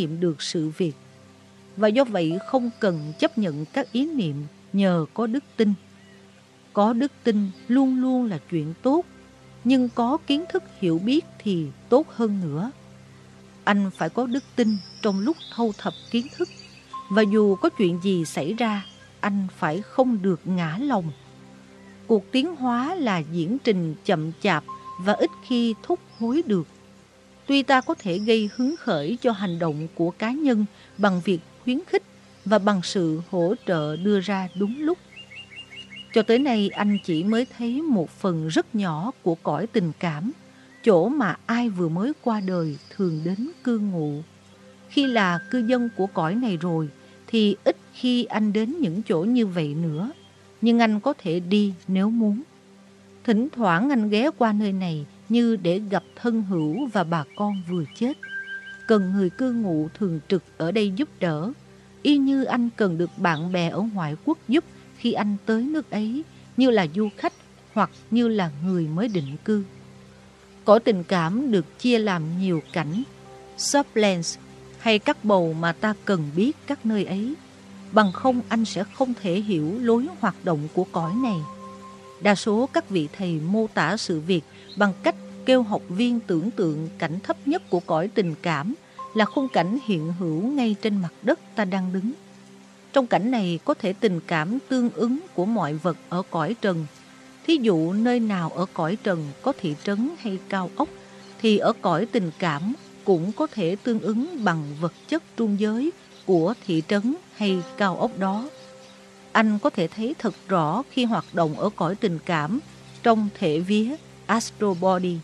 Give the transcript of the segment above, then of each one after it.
nghiệm được sự việc. Và do vậy không cần chấp nhận các ý niệm nhờ có đức tin. Có đức tin luôn luôn là chuyện tốt, nhưng có kiến thức hiểu biết thì tốt hơn nữa. Anh phải có đức tin trong lúc thâu thập kiến thức, và dù có chuyện gì xảy ra, anh phải không được ngã lòng. Cuộc tiến hóa là diễn trình chậm chạp và ít khi thúc hối được. Tuy ta có thể gây hứng khởi cho hành động của cá nhân bằng việc khuyến khích và bằng sự hỗ trợ đưa ra đúng lúc. Cho tới nay anh chỉ mới thấy một phần rất nhỏ của cõi tình cảm, chỗ mà ai vừa mới qua đời thường đến cư ngụ. Khi là cư dân của cõi này rồi thì ít khi anh đến những chỗ như vậy nữa, nhưng anh có thể đi nếu muốn. Thỉnh thoảng anh ghé qua nơi này như để gặp thân hữu và bà con vừa chết. Cần người cư ngụ thường trực ở đây giúp đỡ, y như anh cần được bạn bè ở ngoại quốc giúp khi anh tới nước ấy như là du khách hoặc như là người mới định cư. Cõi tình cảm được chia làm nhiều cảnh, sublands hay các bầu mà ta cần biết các nơi ấy. Bằng không anh sẽ không thể hiểu lối hoạt động của cõi này. Đa số các vị thầy mô tả sự việc bằng cách kêu học viên tưởng tượng cảnh thấp nhất của cõi tình cảm là khung cảnh hiện hữu ngay trên mặt đất ta đang đứng. Trong cảnh này có thể tình cảm tương ứng của mọi vật ở cõi trần. Thí dụ nơi nào ở cõi trần có thị trấn hay cao ốc, thì ở cõi tình cảm cũng có thể tương ứng bằng vật chất trung giới của thị trấn hay cao ốc đó. Anh có thể thấy thật rõ khi hoạt động ở cõi tình cảm trong thể vía Astro Body.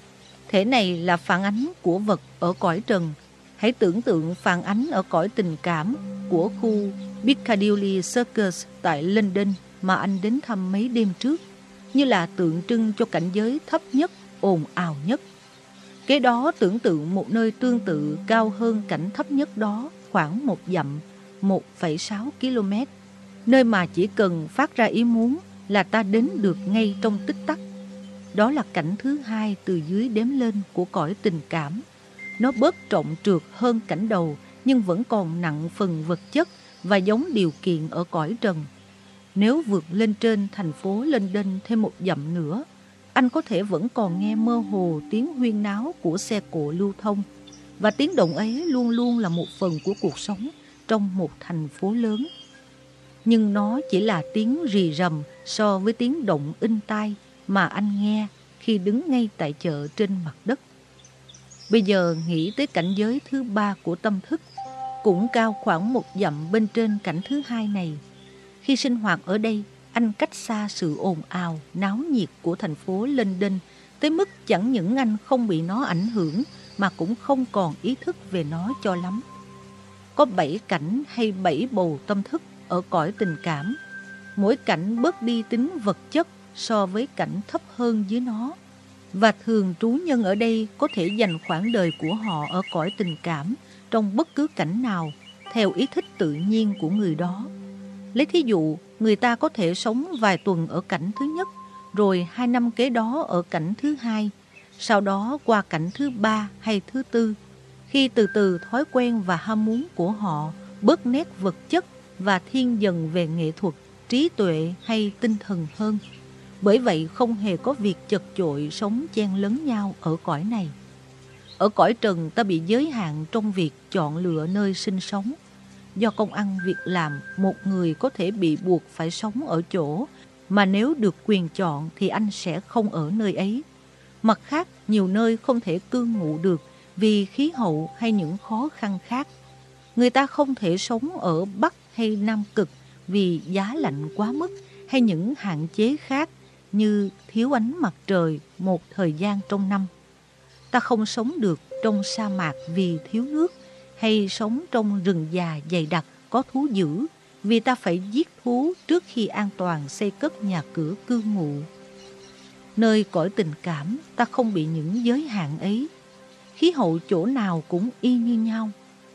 Thể này là phản ánh của vật ở cõi trần. Hãy tưởng tượng phản ánh ở cõi tình cảm của khu Piccadilly Circus tại London mà anh đến thăm mấy đêm trước, như là tượng trưng cho cảnh giới thấp nhất, ồn ào nhất. Kế đó tưởng tượng một nơi tương tự cao hơn cảnh thấp nhất đó khoảng một dặm, 1,6 km, nơi mà chỉ cần phát ra ý muốn là ta đến được ngay trong tích tắc. Đó là cảnh thứ hai từ dưới đếm lên của cõi tình cảm. Nó bớt trọng trượt hơn cảnh đầu nhưng vẫn còn nặng phần vật chất và giống điều kiện ở cõi trần. Nếu vượt lên trên thành phố lên đênh thêm một dặm nữa, anh có thể vẫn còn nghe mơ hồ tiếng huyên náo của xe cộ lưu thông. Và tiếng động ấy luôn luôn là một phần của cuộc sống trong một thành phố lớn. Nhưng nó chỉ là tiếng rì rầm so với tiếng động in tai mà anh nghe khi đứng ngay tại chợ trên mặt đất. Bây giờ nghĩ tới cảnh giới thứ ba của tâm thức, cũng cao khoảng một dặm bên trên cảnh thứ hai này. Khi sinh hoạt ở đây, anh cách xa sự ồn ào, náo nhiệt của thành phố London tới mức chẳng những anh không bị nó ảnh hưởng mà cũng không còn ý thức về nó cho lắm. Có bảy cảnh hay bảy bầu tâm thức ở cõi tình cảm. Mỗi cảnh bớt đi tính vật chất so với cảnh thấp hơn dưới nó. Và thường trú nhân ở đây có thể dành khoảng đời của họ ở cõi tình cảm trong bất cứ cảnh nào theo ý thích tự nhiên của người đó. Lấy thí dụ, người ta có thể sống vài tuần ở cảnh thứ nhất, rồi hai năm kế đó ở cảnh thứ hai, sau đó qua cảnh thứ ba hay thứ tư. Khi từ từ thói quen và ham muốn của họ bớt nét vật chất và thiên dần về nghệ thuật, trí tuệ hay tinh thần hơn. Bởi vậy không hề có việc chật chội sống chen lấn nhau ở cõi này. Ở cõi trần ta bị giới hạn trong việc chọn lựa nơi sinh sống. Do công ăn việc làm, một người có thể bị buộc phải sống ở chỗ mà nếu được quyền chọn thì anh sẽ không ở nơi ấy. Mặt khác, nhiều nơi không thể cư ngụ được vì khí hậu hay những khó khăn khác. Người ta không thể sống ở Bắc hay Nam Cực vì giá lạnh quá mức hay những hạn chế khác như thiếu ánh mặt trời một thời gian trong năm. Ta không sống được trong sa mạc vì thiếu nước hay sống trong rừng già dày đặc có thú dữ vì ta phải giết thú trước khi an toàn xây cất nhà cửa cư ngụ. Nơi cõi tình cảm ta không bị những giới hạn ấy. Khí hậu chỗ nào cũng y như nhau,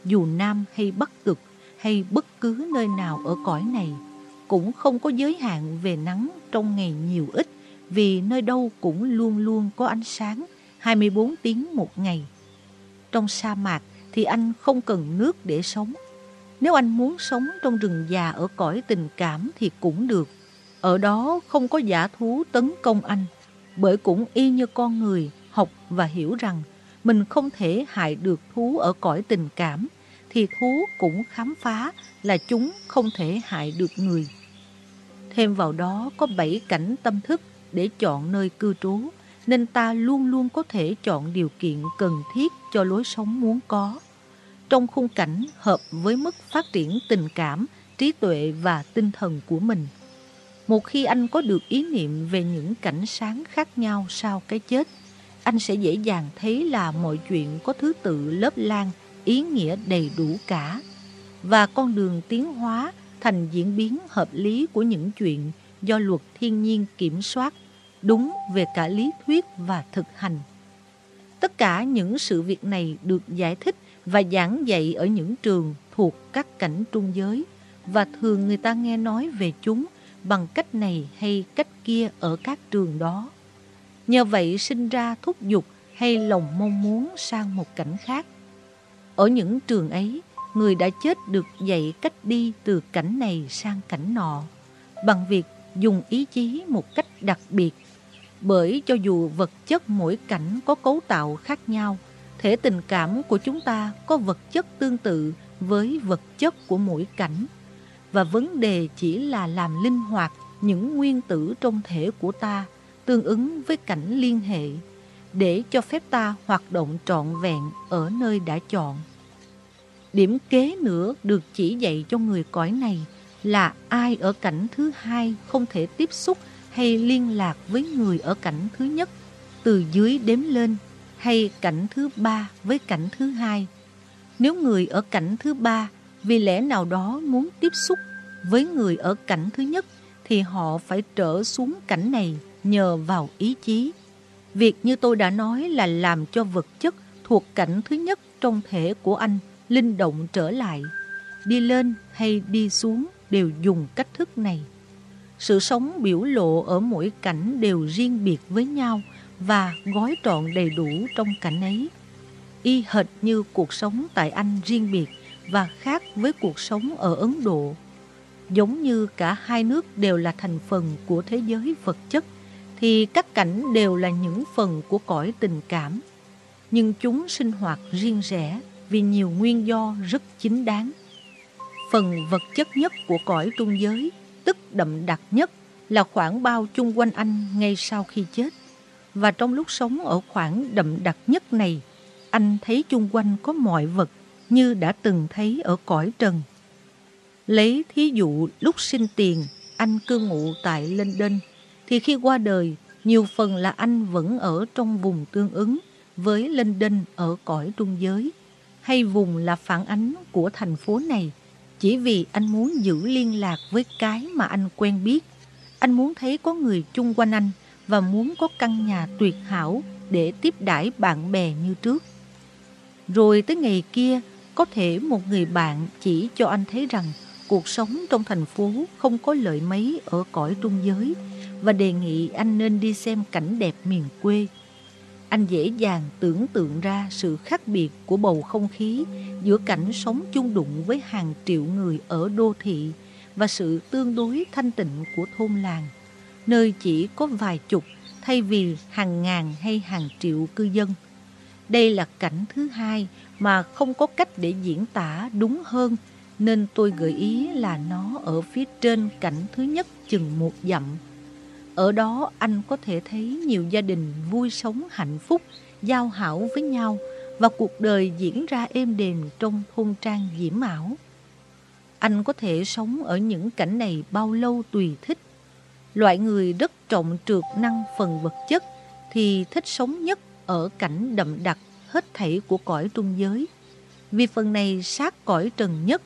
dù Nam hay Bắc Cực hay bất cứ nơi nào ở cõi này cũng không có giới hạn về nắng trong ngày nhiều ít vì nơi đâu cũng luôn luôn có ánh sáng 24 tiếng một ngày. Trong sa mạc, thì anh không cần nước để sống. Nếu anh muốn sống trong rừng già ở cõi tình cảm thì cũng được. Ở đó không có giả thú tấn công anh, bởi cũng y như con người học và hiểu rằng mình không thể hại được thú ở cõi tình cảm, thì thú cũng khám phá là chúng không thể hại được người. Thêm vào đó có bảy cảnh tâm thức để chọn nơi cư trú, nên ta luôn luôn có thể chọn điều kiện cần thiết cho lối sống muốn có. Trong khung cảnh hợp với mức phát triển tình cảm, trí tuệ và tinh thần của mình. Một khi anh có được ý niệm về những cảnh sáng khác nhau sau cái chết, anh sẽ dễ dàng thấy là mọi chuyện có thứ tự lớp lan, ý nghĩa đầy đủ cả. Và con đường tiến hóa thành diễn biến hợp lý của những chuyện do luật thiên nhiên kiểm soát, đúng về cả lý thuyết và thực hành. Tất cả những sự việc này được giải thích và giảng dạy ở những trường thuộc các cảnh trung giới và thường người ta nghe nói về chúng bằng cách này hay cách kia ở các trường đó. Nhờ vậy sinh ra thúc giục hay lòng mong muốn sang một cảnh khác. Ở những trường ấy, người đã chết được dạy cách đi từ cảnh này sang cảnh nọ bằng việc dùng ý chí một cách đặc biệt. Bởi cho dù vật chất mỗi cảnh có cấu tạo khác nhau, thể tình cảm của chúng ta có vật chất tương tự với vật chất của mỗi cảnh. Và vấn đề chỉ là làm linh hoạt những nguyên tử trong thể của ta tương ứng với cảnh liên hệ để cho phép ta hoạt động trọn vẹn ở nơi đã chọn. Điểm kế nữa được chỉ dạy cho người cõi này là ai ở cảnh thứ hai không thể tiếp xúc hay liên lạc với người ở cảnh thứ nhất, từ dưới đếm lên, hay cảnh thứ ba với cảnh thứ hai. Nếu người ở cảnh thứ ba vì lẽ nào đó muốn tiếp xúc với người ở cảnh thứ nhất thì họ phải trở xuống cảnh này nhờ vào ý chí. Việc như tôi đã nói là làm cho vật chất thuộc cảnh thứ nhất trong thể của anh linh động trở lại. Đi lên hay đi xuống đều dùng cách thức này. Sự sống biểu lộ ở mỗi cảnh đều riêng biệt với nhau và gói trọn đầy đủ trong cảnh ấy. Y hệt như cuộc sống tại Anh riêng biệt và khác với cuộc sống ở Ấn Độ. Giống như cả hai nước đều là thành phần của thế giới vật chất, thì các cảnh đều là những phần của cõi tình cảm. Nhưng chúng sinh hoạt riêng rẽ vì nhiều nguyên do rất chính đáng. Phần vật chất nhất của cõi trung giới, tức đậm đặc nhất, là khoảng bao chung quanh anh ngay sau khi chết. Và trong lúc sống ở khoảng đậm đặc nhất này, anh thấy chung quanh có mọi vật như đã từng thấy ở cõi trần. Lấy thí dụ lúc sinh tiền, anh cư ngụ tại London, thì khi qua đời, nhiều phần là anh vẫn ở trong vùng tương ứng với London ở cõi trung giới hay vùng là phản ánh của thành phố này chỉ vì anh muốn giữ liên lạc với cái mà anh quen biết. Anh muốn thấy có người chung quanh anh và muốn có căn nhà tuyệt hảo để tiếp đãi bạn bè như trước. Rồi tới ngày kia, có thể một người bạn chỉ cho anh thấy rằng cuộc sống trong thành phố không có lợi mấy ở cõi trung giới và đề nghị anh nên đi xem cảnh đẹp miền quê anh dễ dàng tưởng tượng ra sự khác biệt của bầu không khí giữa cảnh sống chung đụng với hàng triệu người ở đô thị và sự tương đối thanh tịnh của thôn làng, nơi chỉ có vài chục thay vì hàng ngàn hay hàng triệu cư dân. Đây là cảnh thứ hai mà không có cách để diễn tả đúng hơn nên tôi gợi ý là nó ở phía trên cảnh thứ nhất chừng một dặm ở đó anh có thể thấy nhiều gia đình vui sống hạnh phúc, giao hảo với nhau và cuộc đời diễn ra êm đềm trong thôn trang diễm ảo. Anh có thể sống ở những cảnh này bao lâu tùy thích. Loại người rất trọng trượt năng phần vật chất thì thích sống nhất ở cảnh đậm đặc hết thảy của cõi trung giới. Vì phần này sát cõi trần nhất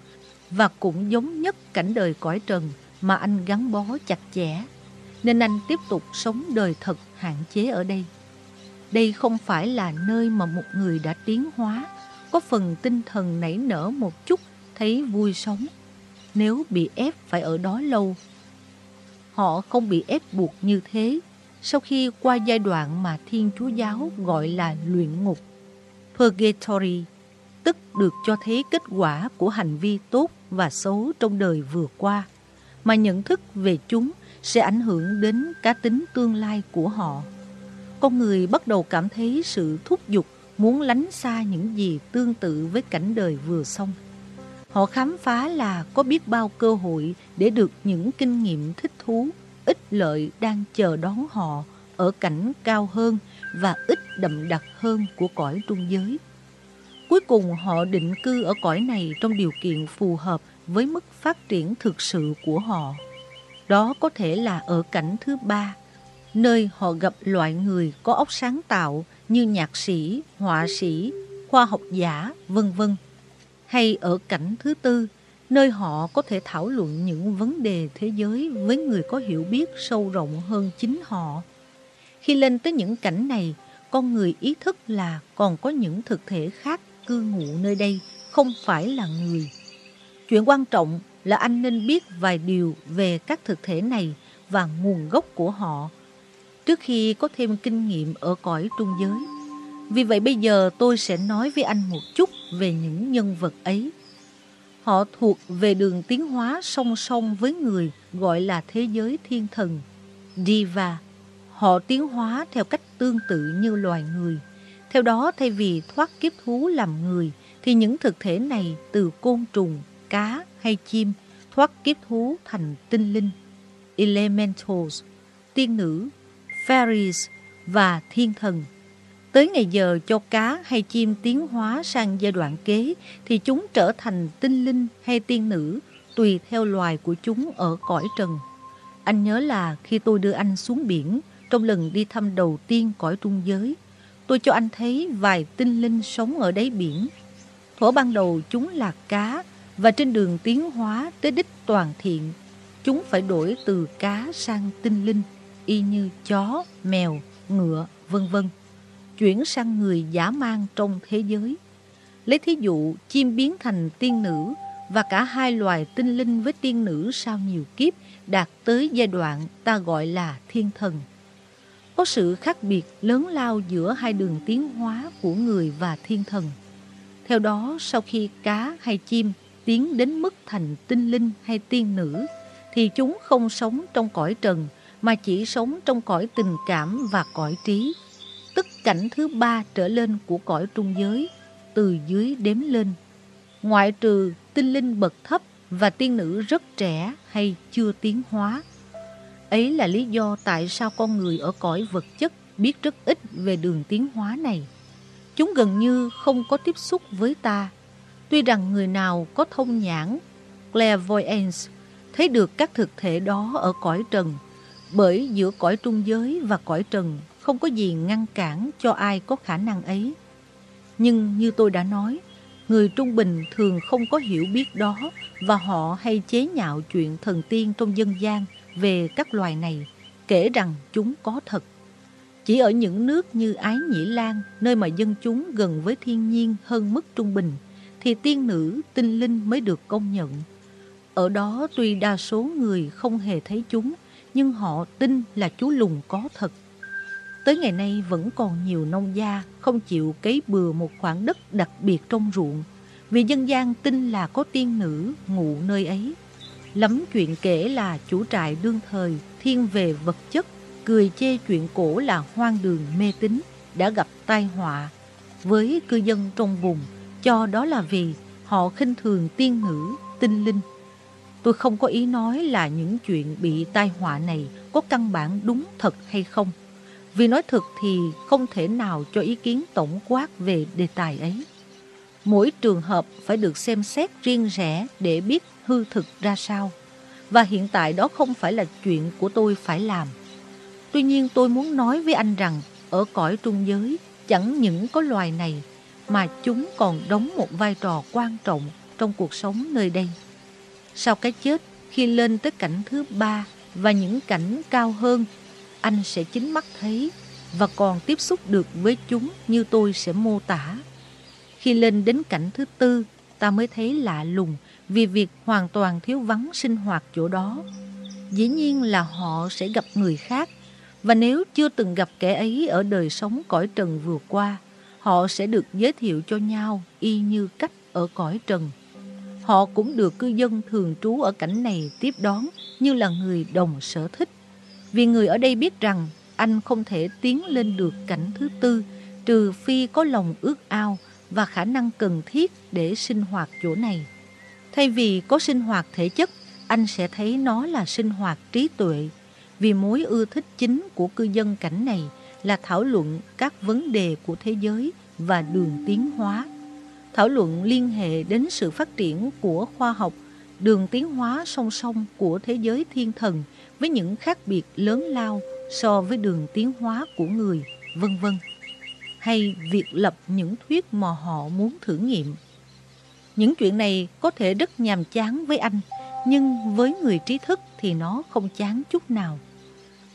và cũng giống nhất cảnh đời cõi trần mà anh gắn bó chặt chẽ nên anh tiếp tục sống đời thật hạn chế ở đây. Đây không phải là nơi mà một người đã tiến hóa, có phần tinh thần nảy nở một chút, thấy vui sống. Nếu bị ép phải ở đó lâu, họ không bị ép buộc như thế sau khi qua giai đoạn mà Thiên Chúa Giáo gọi là luyện ngục, Purgatory. tức được cho thấy kết quả của hành vi tốt và xấu trong đời vừa qua, mà nhận thức về chúng sẽ ảnh hưởng đến cá tính tương lai của họ. Con người bắt đầu cảm thấy sự thúc giục muốn lánh xa những gì tương tự với cảnh đời vừa xong. Họ khám phá là có biết bao cơ hội để được những kinh nghiệm thích thú, ích lợi đang chờ đón họ ở cảnh cao hơn và ít đậm đặc hơn của cõi trung giới. Cuối cùng họ định cư ở cõi này trong điều kiện phù hợp với mức phát triển thực sự của họ. Đó có thể là ở cảnh thứ ba, nơi họ gặp loại người có óc sáng tạo như nhạc sĩ, họa sĩ, khoa học giả, vân vân. Hay ở cảnh thứ tư, nơi họ có thể thảo luận những vấn đề thế giới với người có hiểu biết sâu rộng hơn chính họ. Khi lên tới những cảnh này, con người ý thức là còn có những thực thể khác cư ngụ nơi đây, không phải là người. Chuyện quan trọng là anh nên biết vài điều về các thực thể này và nguồn gốc của họ trước khi có thêm kinh nghiệm ở cõi trung giới. Vì vậy bây giờ tôi sẽ nói với anh một chút về những nhân vật ấy. Họ thuộc về đường tiến hóa song song với người gọi là thế giới thiên thần, Diva. Họ tiến hóa theo cách tương tự như loài người. Theo đó, thay vì thoát kiếp thú làm người, thì những thực thể này từ côn trùng, cá hay chim thoát kiếp thú thành tinh linh, elementals, tiên nữ, fairies và thiên thần. Tới ngày giờ cho cá hay chim tiến hóa sang giai đoạn kế thì chúng trở thành tinh linh hay tiên nữ tùy theo loài của chúng ở cõi trần. Anh nhớ là khi tôi đưa anh xuống biển trong lần đi thăm đầu tiên cõi trung giới, tôi cho anh thấy vài tinh linh sống ở đáy biển. Thổ ban đầu chúng là cá và trên đường tiến hóa tới đích toàn thiện, chúng phải đổi từ cá sang tinh linh, y như chó, mèo, ngựa, vân vân chuyển sang người giả mang trong thế giới. Lấy thí dụ, chim biến thành tiên nữ và cả hai loài tinh linh với tiên nữ sau nhiều kiếp đạt tới giai đoạn ta gọi là thiên thần. Có sự khác biệt lớn lao giữa hai đường tiến hóa của người và thiên thần. Theo đó, sau khi cá hay chim tiến đến mức thành tinh linh hay tiên nữ, thì chúng không sống trong cõi trần mà chỉ sống trong cõi tình cảm và cõi trí tức cảnh thứ ba trở lên của cõi trung giới, từ dưới đếm lên. Ngoại trừ tinh linh bậc thấp và tiên nữ rất trẻ hay chưa tiến hóa. Ấy là lý do tại sao con người ở cõi vật chất biết rất ít về đường tiến hóa này. Chúng gần như không có tiếp xúc với ta. Tuy rằng người nào có thông nhãn, clairvoyance, thấy được các thực thể đó ở cõi trần, bởi giữa cõi trung giới và cõi trần không có gì ngăn cản cho ai có khả năng ấy. Nhưng như tôi đã nói, người trung bình thường không có hiểu biết đó và họ hay chế nhạo chuyện thần tiên trong dân gian về các loài này, kể rằng chúng có thật. Chỉ ở những nước như Ái Nhĩ Lan, nơi mà dân chúng gần với thiên nhiên hơn mức trung bình, thì tiên nữ, tinh linh mới được công nhận. Ở đó tuy đa số người không hề thấy chúng, nhưng họ tin là chú lùng có thật. Tới ngày nay vẫn còn nhiều nông gia không chịu cấy bừa một khoảng đất đặc biệt trong ruộng vì dân gian tin là có tiên nữ ngụ nơi ấy. Lắm chuyện kể là chủ trại đương thời thiên về vật chất cười chê chuyện cổ là hoang đường mê tín đã gặp tai họa với cư dân trong vùng cho đó là vì họ khinh thường tiên nữ, tinh linh. Tôi không có ý nói là những chuyện bị tai họa này có căn bản đúng thật hay không. Vì nói thật thì không thể nào cho ý kiến tổng quát về đề tài ấy. Mỗi trường hợp phải được xem xét riêng rẽ để biết hư thực ra sao. Và hiện tại đó không phải là chuyện của tôi phải làm. Tuy nhiên tôi muốn nói với anh rằng ở cõi trung giới chẳng những có loài này mà chúng còn đóng một vai trò quan trọng trong cuộc sống nơi đây. Sau cái chết, khi lên tới cảnh thứ ba và những cảnh cao hơn anh sẽ chính mắt thấy và còn tiếp xúc được với chúng như tôi sẽ mô tả. Khi lên đến cảnh thứ tư, ta mới thấy lạ lùng vì việc hoàn toàn thiếu vắng sinh hoạt chỗ đó. Dĩ nhiên là họ sẽ gặp người khác, và nếu chưa từng gặp kẻ ấy ở đời sống cõi trần vừa qua, họ sẽ được giới thiệu cho nhau y như cách ở cõi trần. Họ cũng được cư dân thường trú ở cảnh này tiếp đón như là người đồng sở thích. Vì người ở đây biết rằng anh không thể tiến lên được cảnh thứ tư trừ phi có lòng ước ao và khả năng cần thiết để sinh hoạt chỗ này. Thay vì có sinh hoạt thể chất, anh sẽ thấy nó là sinh hoạt trí tuệ, vì mối ưa thích chính của cư dân cảnh này là thảo luận các vấn đề của thế giới và đường tiến hóa. Thảo luận liên hệ đến sự phát triển của khoa học, đường tiến hóa song song của thế giới thiên thần với những khác biệt lớn lao so với đường tiến hóa của người, vân vân. Hay việc lập những thuyết mà họ muốn thử nghiệm. Những chuyện này có thể rất nhàm chán với anh, nhưng với người trí thức thì nó không chán chút nào.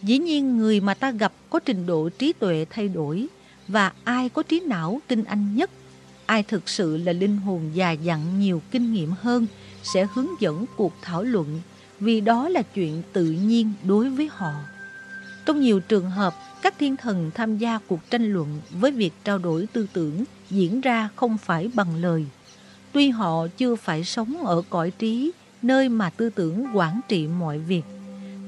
Dĩ nhiên người mà ta gặp có trình độ trí tuệ thay đổi và ai có trí não tinh anh nhất, ai thực sự là linh hồn già dặn nhiều kinh nghiệm hơn sẽ hướng dẫn cuộc thảo luận vì đó là chuyện tự nhiên đối với họ. Trong nhiều trường hợp, các thiên thần tham gia cuộc tranh luận với việc trao đổi tư tưởng diễn ra không phải bằng lời. Tuy họ chưa phải sống ở cõi trí, nơi mà tư tưởng quản trị mọi việc.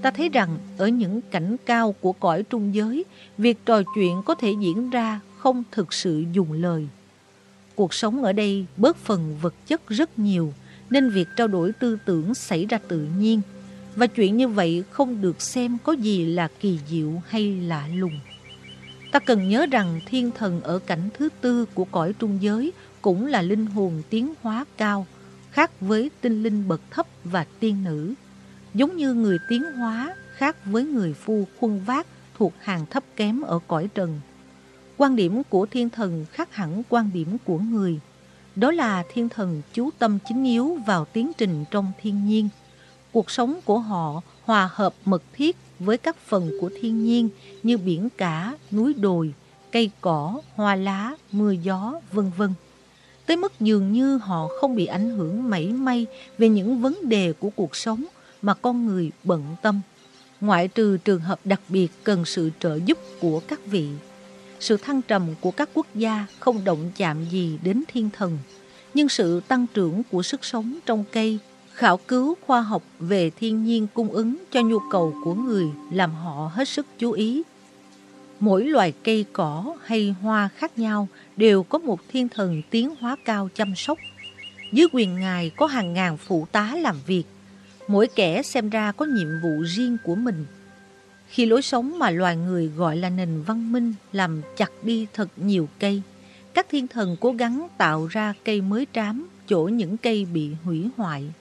Ta thấy rằng ở những cảnh cao của cõi trung giới, việc trò chuyện có thể diễn ra không thực sự dùng lời. Cuộc sống ở đây bớt phần vật chất rất nhiều, nên việc trao đổi tư tưởng xảy ra tự nhiên, và chuyện như vậy không được xem có gì là kỳ diệu hay lạ lùng. Ta cần nhớ rằng thiên thần ở cảnh thứ tư của cõi trung giới cũng là linh hồn tiến hóa cao, khác với tinh linh bậc thấp và tiên nữ. Giống như người tiến hóa khác với người phu khuân vác thuộc hàng thấp kém ở cõi trần. Quan điểm của thiên thần khác hẳn quan điểm của người. Đó là thiên thần chú tâm chính yếu vào tiến trình trong thiên nhiên. Cuộc sống của họ hòa hợp mật thiết với các phần của thiên nhiên như biển cả, núi đồi, cây cỏ, hoa lá, mưa gió, vân vân tới mức dường như họ không bị ảnh hưởng mảy may về những vấn đề của cuộc sống mà con người bận tâm, ngoại trừ trường hợp đặc biệt cần sự trợ giúp của các vị. Sự thăng trầm của các quốc gia không động chạm gì đến thiên thần, nhưng sự tăng trưởng của sức sống trong cây, khảo cứu khoa học về thiên nhiên cung ứng cho nhu cầu của người làm họ hết sức chú ý Mỗi loài cây cỏ hay hoa khác nhau đều có một thiên thần tiến hóa cao chăm sóc. Dưới quyền ngài có hàng ngàn phụ tá làm việc. Mỗi kẻ xem ra có nhiệm vụ riêng của mình. Khi lối sống mà loài người gọi là nền văn minh làm chặt đi thật nhiều cây, các thiên thần cố gắng tạo ra cây mới trám chỗ những cây bị hủy hoại.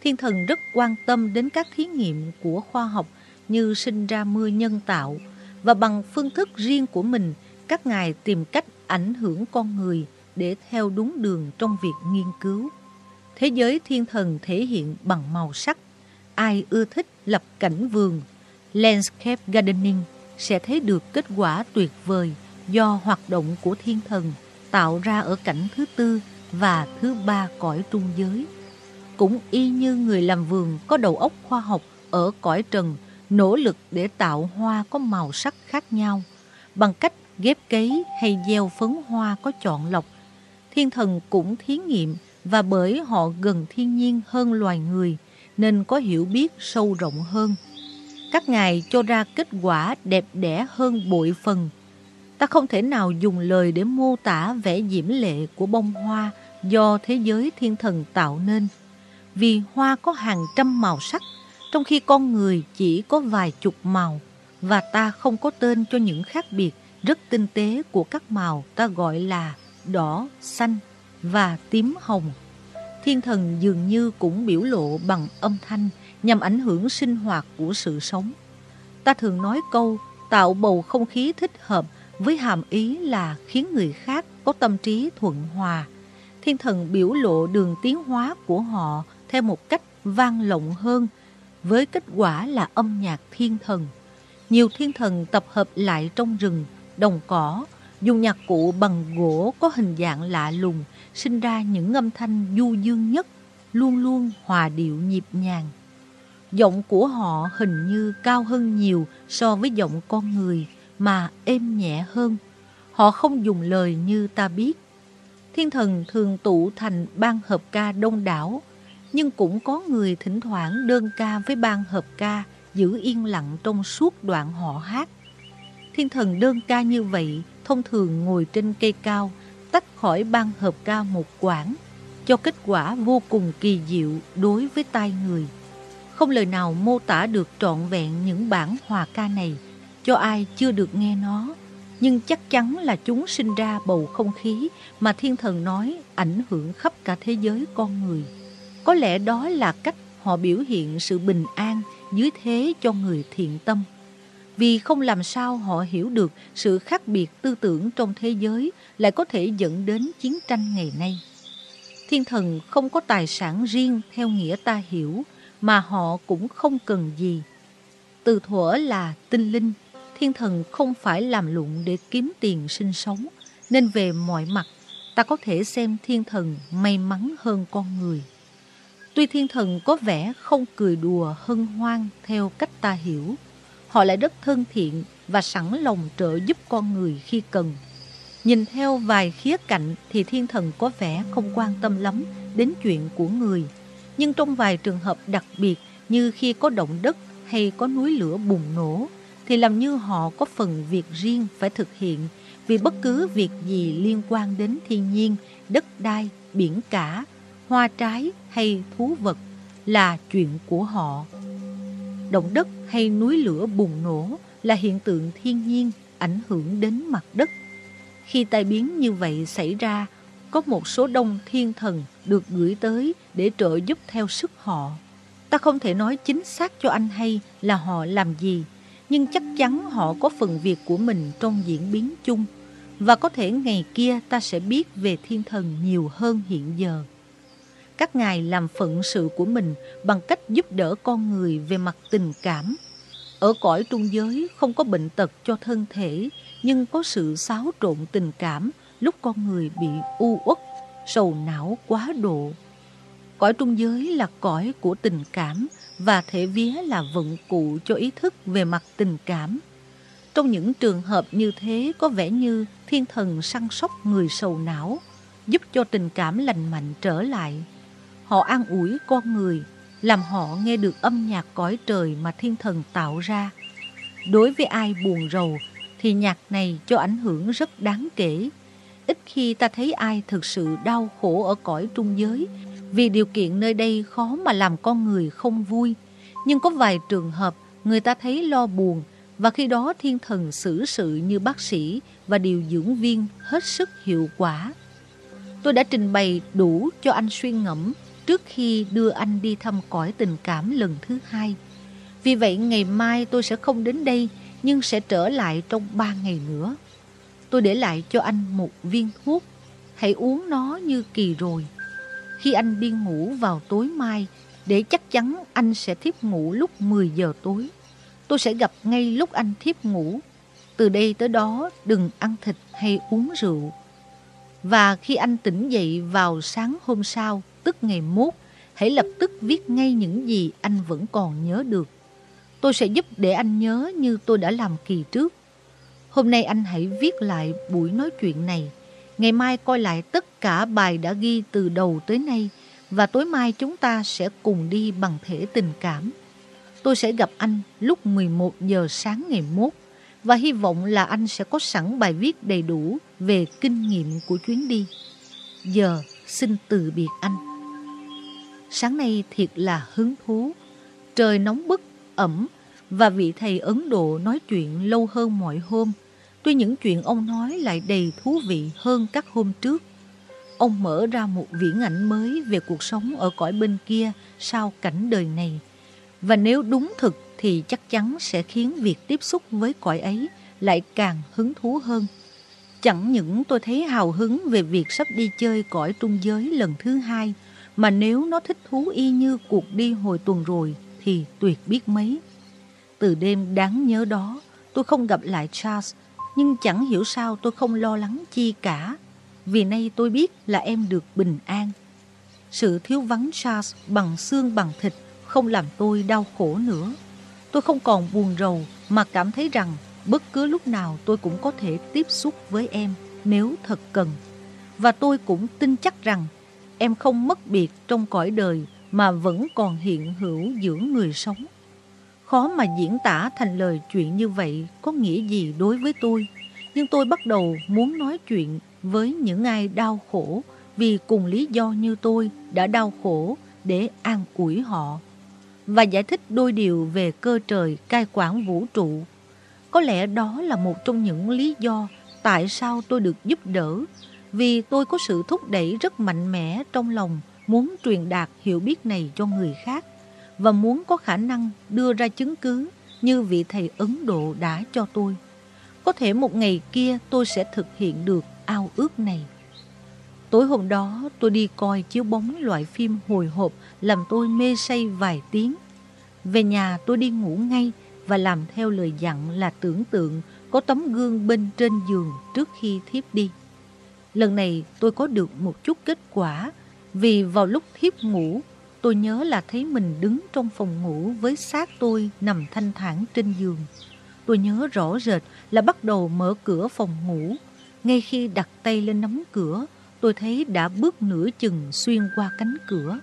Thiên thần rất quan tâm đến các thí nghiệm của khoa học như sinh ra mưa nhân tạo, và bằng phương thức riêng của mình, các ngài tìm cách ảnh hưởng con người để theo đúng đường trong việc nghiên cứu. Thế giới thiên thần thể hiện bằng màu sắc. Ai ưa thích lập cảnh vườn, landscape gardening sẽ thấy được kết quả tuyệt vời do hoạt động của thiên thần tạo ra ở cảnh thứ tư và thứ ba cõi trung giới. Cũng y như người làm vườn có đầu óc khoa học ở cõi trần nỗ lực để tạo hoa có màu sắc khác nhau bằng cách ghép cấy hay gieo phấn hoa có chọn lọc. Thiên thần cũng thí nghiệm và bởi họ gần thiên nhiên hơn loài người nên có hiểu biết sâu rộng hơn. Các ngài cho ra kết quả đẹp đẽ hơn bội phần. Ta không thể nào dùng lời để mô tả vẻ diễm lệ của bông hoa do thế giới thiên thần tạo nên. Vì hoa có hàng trăm màu sắc trong khi con người chỉ có vài chục màu và ta không có tên cho những khác biệt rất tinh tế của các màu ta gọi là đỏ, xanh và tím hồng. Thiên thần dường như cũng biểu lộ bằng âm thanh nhằm ảnh hưởng sinh hoạt của sự sống. Ta thường nói câu tạo bầu không khí thích hợp với hàm ý là khiến người khác có tâm trí thuận hòa. Thiên thần biểu lộ đường tiến hóa của họ theo một cách vang lộng hơn với kết quả là âm nhạc thiên thần. Nhiều thiên thần tập hợp lại trong rừng, đồng cỏ, dùng nhạc cụ bằng gỗ có hình dạng lạ lùng, sinh ra những âm thanh du dương nhất, luôn luôn hòa điệu nhịp nhàng. Giọng của họ hình như cao hơn nhiều so với giọng con người mà êm nhẹ hơn. Họ không dùng lời như ta biết. Thiên thần thường tụ thành ban hợp ca đông đảo, nhưng cũng có người thỉnh thoảng đơn ca với ban hợp ca giữ yên lặng trong suốt đoạn họ hát. Thiên thần đơn ca như vậy thông thường ngồi trên cây cao, tách khỏi ban hợp ca một quãng, cho kết quả vô cùng kỳ diệu đối với tai người. Không lời nào mô tả được trọn vẹn những bản hòa ca này cho ai chưa được nghe nó, nhưng chắc chắn là chúng sinh ra bầu không khí mà thiên thần nói ảnh hưởng khắp cả thế giới con người. Có lẽ đó là cách họ biểu hiện sự bình an dưới thế cho người thiện tâm. Vì không làm sao họ hiểu được sự khác biệt tư tưởng trong thế giới lại có thể dẫn đến chiến tranh ngày nay. Thiên thần không có tài sản riêng theo nghĩa ta hiểu, mà họ cũng không cần gì. Từ thuở là tinh linh, thiên thần không phải làm lụng để kiếm tiền sinh sống, nên về mọi mặt ta có thể xem thiên thần may mắn hơn con người. Tuy thiên thần có vẻ không cười đùa hân hoan theo cách ta hiểu, họ lại rất thân thiện và sẵn lòng trợ giúp con người khi cần. Nhìn theo vài khía cạnh thì thiên thần có vẻ không quan tâm lắm đến chuyện của người. Nhưng trong vài trường hợp đặc biệt như khi có động đất hay có núi lửa bùng nổ, thì làm như họ có phần việc riêng phải thực hiện vì bất cứ việc gì liên quan đến thiên nhiên, đất đai, biển cả, hoa trái hay thú vật là chuyện của họ. Động đất hay núi lửa bùng nổ là hiện tượng thiên nhiên ảnh hưởng đến mặt đất. Khi tai biến như vậy xảy ra, có một số đông thiên thần được gửi tới để trợ giúp theo sức họ. Ta không thể nói chính xác cho anh hay là họ làm gì, nhưng chắc chắn họ có phần việc của mình trong diễn biến chung. Và có thể ngày kia ta sẽ biết về thiên thần nhiều hơn hiện giờ. Các ngài làm phận sự của mình bằng cách giúp đỡ con người về mặt tình cảm. Ở cõi trung giới không có bệnh tật cho thân thể, nhưng có sự xáo trộn tình cảm lúc con người bị u uất, sầu não quá độ. Cõi trung giới là cõi của tình cảm và thể vía là vận cụ cho ý thức về mặt tình cảm. Trong những trường hợp như thế có vẻ như thiên thần săn sóc người sầu não, giúp cho tình cảm lành mạnh trở lại. Họ an ủi con người, làm họ nghe được âm nhạc cõi trời mà thiên thần tạo ra. Đối với ai buồn rầu thì nhạc này cho ảnh hưởng rất đáng kể. Ít khi ta thấy ai thực sự đau khổ ở cõi trung giới vì điều kiện nơi đây khó mà làm con người không vui. Nhưng có vài trường hợp người ta thấy lo buồn và khi đó thiên thần xử sự như bác sĩ và điều dưỡng viên hết sức hiệu quả. Tôi đã trình bày đủ cho anh suy ngẫm trước khi đưa anh đi thăm cõi tình cảm lần thứ hai. Vì vậy ngày mai tôi sẽ không đến đây nhưng sẽ trở lại trong ba ngày nữa. Tôi để lại cho anh một viên thuốc. Hãy uống nó như kỳ rồi. Khi anh đi ngủ vào tối mai, để chắc chắn anh sẽ thiếp ngủ lúc 10 giờ tối. Tôi sẽ gặp ngay lúc anh thiếp ngủ. Từ đây tới đó đừng ăn thịt hay uống rượu. Và khi anh tỉnh dậy vào sáng hôm sau, tức ngày mốt, hãy lập tức viết ngay những gì anh vẫn còn nhớ được. Tôi sẽ giúp để anh nhớ như tôi đã làm kỳ trước. Hôm nay anh hãy viết lại buổi nói chuyện này. Ngày mai coi lại tất cả bài đã ghi từ đầu tới nay và tối mai chúng ta sẽ cùng đi bằng thể tình cảm. Tôi sẽ gặp anh lúc 11 giờ sáng ngày mốt và hy vọng là anh sẽ có sẵn bài viết đầy đủ về kinh nghiệm của chuyến đi. Giờ xin từ biệt anh. Sáng nay thiệt là hứng thú. Trời nóng bức, ẩm và vị thầy Ấn Độ nói chuyện lâu hơn mọi hôm. Tuy những chuyện ông nói lại đầy thú vị hơn các hôm trước. Ông mở ra một viễn ảnh mới về cuộc sống ở cõi bên kia sau cảnh đời này. Và nếu đúng thực thì chắc chắn sẽ khiến việc tiếp xúc với cõi ấy lại càng hứng thú hơn. Chẳng những tôi thấy hào hứng về việc sắp đi chơi cõi trung giới lần thứ hai, mà nếu nó thích thú y như cuộc đi hồi tuần rồi thì tuyệt biết mấy. Từ đêm đáng nhớ đó, tôi không gặp lại Charles, nhưng chẳng hiểu sao tôi không lo lắng chi cả, vì nay tôi biết là em được bình an. Sự thiếu vắng Charles bằng xương bằng thịt không làm tôi đau khổ nữa. Tôi không còn buồn rầu mà cảm thấy rằng bất cứ lúc nào tôi cũng có thể tiếp xúc với em nếu thật cần. Và tôi cũng tin chắc rằng em không mất biệt trong cõi đời mà vẫn còn hiện hữu giữa người sống. Khó mà diễn tả thành lời chuyện như vậy có nghĩa gì đối với tôi. Nhưng tôi bắt đầu muốn nói chuyện với những ai đau khổ vì cùng lý do như tôi đã đau khổ để an ủi họ và giải thích đôi điều về cơ trời cai quản vũ trụ. Có lẽ đó là một trong những lý do tại sao tôi được giúp đỡ vì tôi có sự thúc đẩy rất mạnh mẽ trong lòng, muốn truyền đạt hiểu biết này cho người khác và muốn có khả năng đưa ra chứng cứ như vị thầy Ấn Độ đã cho tôi. Có thể một ngày kia tôi sẽ thực hiện được ao ước này. Tối hôm đó, tôi đi coi chiếu bóng loại phim hồi hộp làm tôi mê say vài tiếng. Về nhà, tôi đi ngủ ngay và làm theo lời dặn là tưởng tượng có tấm gương bên trên giường trước khi thiếp đi. Lần này tôi có được một chút kết quả vì vào lúc thiếp ngủ tôi nhớ là thấy mình đứng trong phòng ngủ với xác tôi nằm thanh thản trên giường. Tôi nhớ rõ rệt là bắt đầu mở cửa phòng ngủ. Ngay khi đặt tay lên nắm cửa, tôi thấy đã bước nửa chừng xuyên qua cánh cửa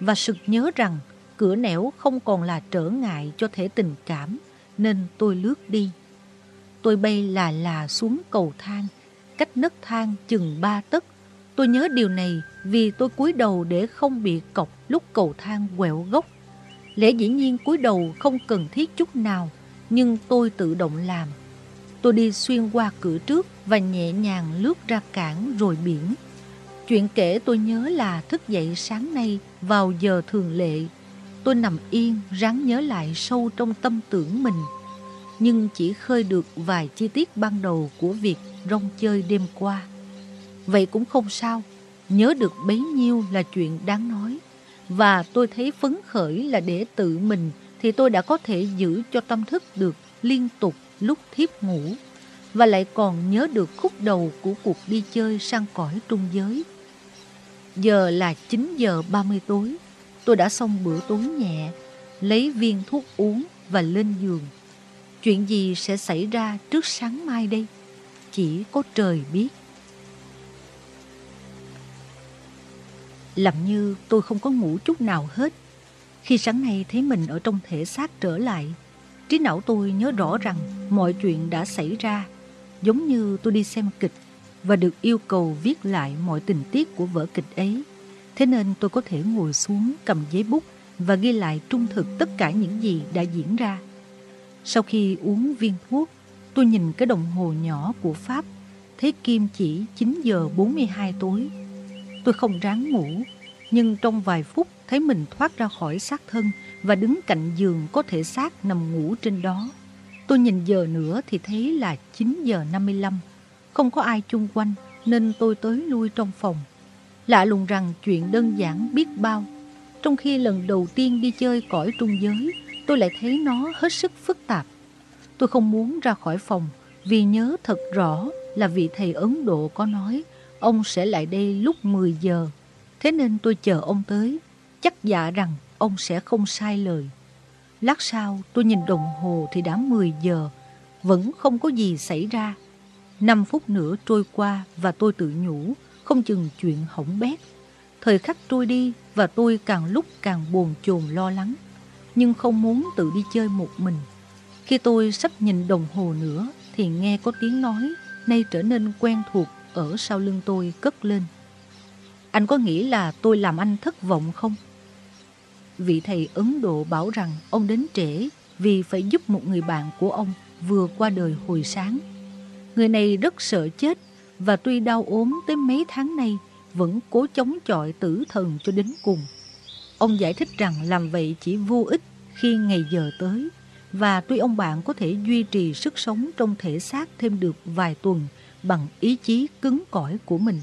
và sực nhớ rằng cửa nẻo không còn là trở ngại cho thể tình cảm nên tôi lướt đi. Tôi bay là là xuống cầu thang, cách nấc thang chừng ba tấc. Tôi nhớ điều này vì tôi cúi đầu để không bị cọc lúc cầu thang quẹo gốc. Lẽ dĩ nhiên cúi đầu không cần thiết chút nào, nhưng tôi tự động làm. Tôi đi xuyên qua cửa trước và nhẹ nhàng lướt ra cảng rồi biển. Chuyện kể tôi nhớ là thức dậy sáng nay vào giờ thường lệ. Tôi nằm yên ráng nhớ lại sâu trong tâm tưởng mình. Nhưng chỉ khơi được vài chi tiết ban đầu của việc rong chơi đêm qua. Vậy cũng không sao, nhớ được bấy nhiêu là chuyện đáng nói. Và tôi thấy phấn khởi là để tự mình thì tôi đã có thể giữ cho tâm thức được liên tục lúc thiếp ngủ và lại còn nhớ được khúc đầu của cuộc đi chơi sang cõi trung giới. Giờ là 9 giờ 30 tối, tôi đã xong bữa tối nhẹ, lấy viên thuốc uống và lên giường. Chuyện gì sẽ xảy ra trước sáng mai đây? Chỉ có trời biết. Làm như tôi không có ngủ chút nào hết. Khi sáng nay thấy mình ở trong thể xác trở lại, trí não tôi nhớ rõ rằng mọi chuyện đã xảy ra, giống như tôi đi xem kịch và được yêu cầu viết lại mọi tình tiết của vở kịch ấy. Thế nên tôi có thể ngồi xuống cầm giấy bút và ghi lại trung thực tất cả những gì đã diễn ra. Sau khi uống viên thuốc, tôi nhìn cái đồng hồ nhỏ của Pháp, thấy kim chỉ 9 giờ 42 tối. Tôi không ráng ngủ, nhưng trong vài phút thấy mình thoát ra khỏi xác thân và đứng cạnh giường có thể xác nằm ngủ trên đó. Tôi nhìn giờ nữa thì thấy là 9 giờ 55. Không có ai chung quanh nên tôi tới lui trong phòng. Lạ lùng rằng chuyện đơn giản biết bao. Trong khi lần đầu tiên đi chơi cõi trung giới, tôi lại thấy nó hết sức phức tạp. Tôi không muốn ra khỏi phòng vì nhớ thật rõ là vị thầy Ấn Độ có nói ông sẽ lại đây lúc 10 giờ. Thế nên tôi chờ ông tới, chắc dạ rằng ông sẽ không sai lời. Lát sau tôi nhìn đồng hồ thì đã 10 giờ, vẫn không có gì xảy ra. 5 phút nữa trôi qua và tôi tự nhủ, không chừng chuyện hỏng bét. Thời khắc trôi đi và tôi càng lúc càng buồn chồn lo lắng, nhưng không muốn tự đi chơi một mình. Khi tôi sắp nhìn đồng hồ nữa thì nghe có tiếng nói, nay trở nên quen thuộc ở sau lưng tôi cất lên. Anh có nghĩ là tôi làm anh thất vọng không? Vị thầy Ấn Độ bảo rằng ông đến trễ vì phải giúp một người bạn của ông vừa qua đời hồi sáng. Người này rất sợ chết và tuy đau ốm tới mấy tháng nay, vẫn cố chống chọi tử thần cho đến cùng. Ông giải thích rằng làm vậy chỉ vô ích khi ngày giờ tới và tuy ông bạn có thể duy trì sức sống trong thể xác thêm được vài tuần bằng ý chí cứng cỏi của mình.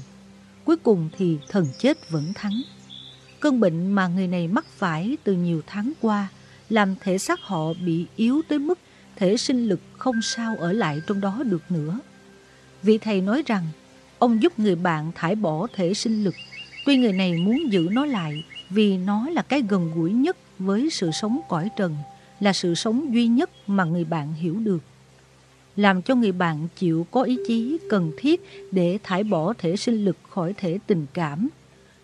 Cuối cùng thì thần chết vẫn thắng. Cơn bệnh mà người này mắc phải từ nhiều tháng qua làm thể xác họ bị yếu tới mức thể sinh lực không sao ở lại trong đó được nữa. Vị thầy nói rằng ông giúp người bạn thải bỏ thể sinh lực, tuy người này muốn giữ nó lại vì nó là cái gần gũi nhất với sự sống cõi trần, là sự sống duy nhất mà người bạn hiểu được. làm cho người bạn chịu có ý chí cần thiết để thải bỏ thể sinh lực khỏi thể tình cảm.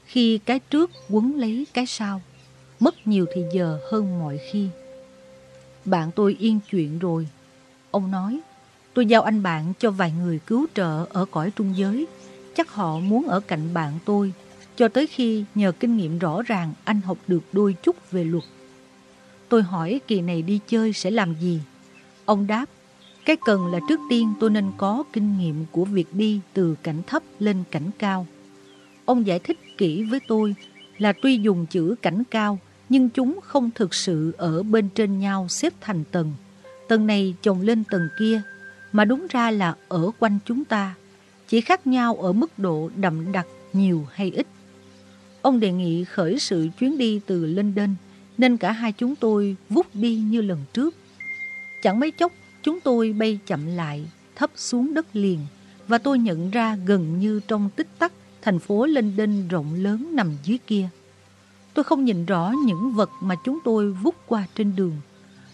Khi cái trước quấn lấy cái sau, mất nhiều thì giờ hơn mọi khi. Bạn tôi yên chuyện rồi. Ông nói, tôi giao anh bạn cho vài người cứu trợ ở cõi trung giới. Chắc họ muốn ở cạnh bạn tôi, cho tới khi nhờ kinh nghiệm rõ ràng anh học được đôi chút về luật. Tôi hỏi kỳ này đi chơi sẽ làm gì? Ông đáp, cái cần là trước tiên tôi nên có kinh nghiệm của việc đi từ cảnh thấp lên cảnh cao. Ông giải thích kỹ với tôi là tuy dùng chữ cảnh cao nhưng chúng không thực sự ở bên trên nhau xếp thành tầng. Tầng này chồng lên tầng kia, mà đúng ra là ở quanh chúng ta, chỉ khác nhau ở mức độ đậm đặc nhiều hay ít. Ông đề nghị khởi sự chuyến đi từ London, nên cả hai chúng tôi vút đi như lần trước. Chẳng mấy chốc, chúng tôi bay chậm lại, thấp xuống đất liền, và tôi nhận ra gần như trong tích tắc thành phố London rộng lớn nằm dưới kia. Tôi không nhìn rõ những vật mà chúng tôi vút qua trên đường.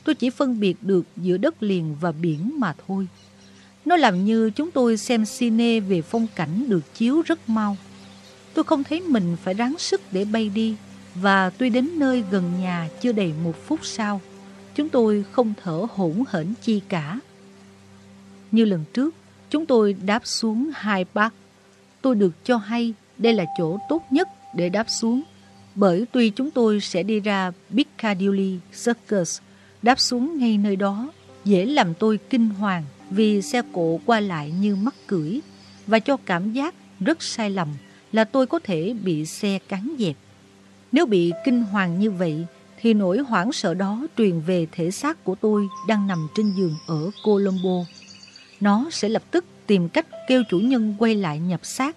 Tôi chỉ phân biệt được giữa đất liền và biển mà thôi. Nó làm như chúng tôi xem cine về phong cảnh được chiếu rất mau. Tôi không thấy mình phải ráng sức để bay đi và tuy đến nơi gần nhà chưa đầy một phút sau, chúng tôi không thở hổn hển chi cả. Như lần trước, chúng tôi đáp xuống hai bác. Tôi được cho hay đây là chỗ tốt nhất để đáp xuống bởi tuy chúng tôi sẽ đi ra Piccadilly Circus, đáp xuống ngay nơi đó, dễ làm tôi kinh hoàng vì xe cộ qua lại như mắc cưỡi và cho cảm giác rất sai lầm là tôi có thể bị xe cắn dẹp. Nếu bị kinh hoàng như vậy, thì nỗi hoảng sợ đó truyền về thể xác của tôi đang nằm trên giường ở Colombo. Nó sẽ lập tức tìm cách kêu chủ nhân quay lại nhập xác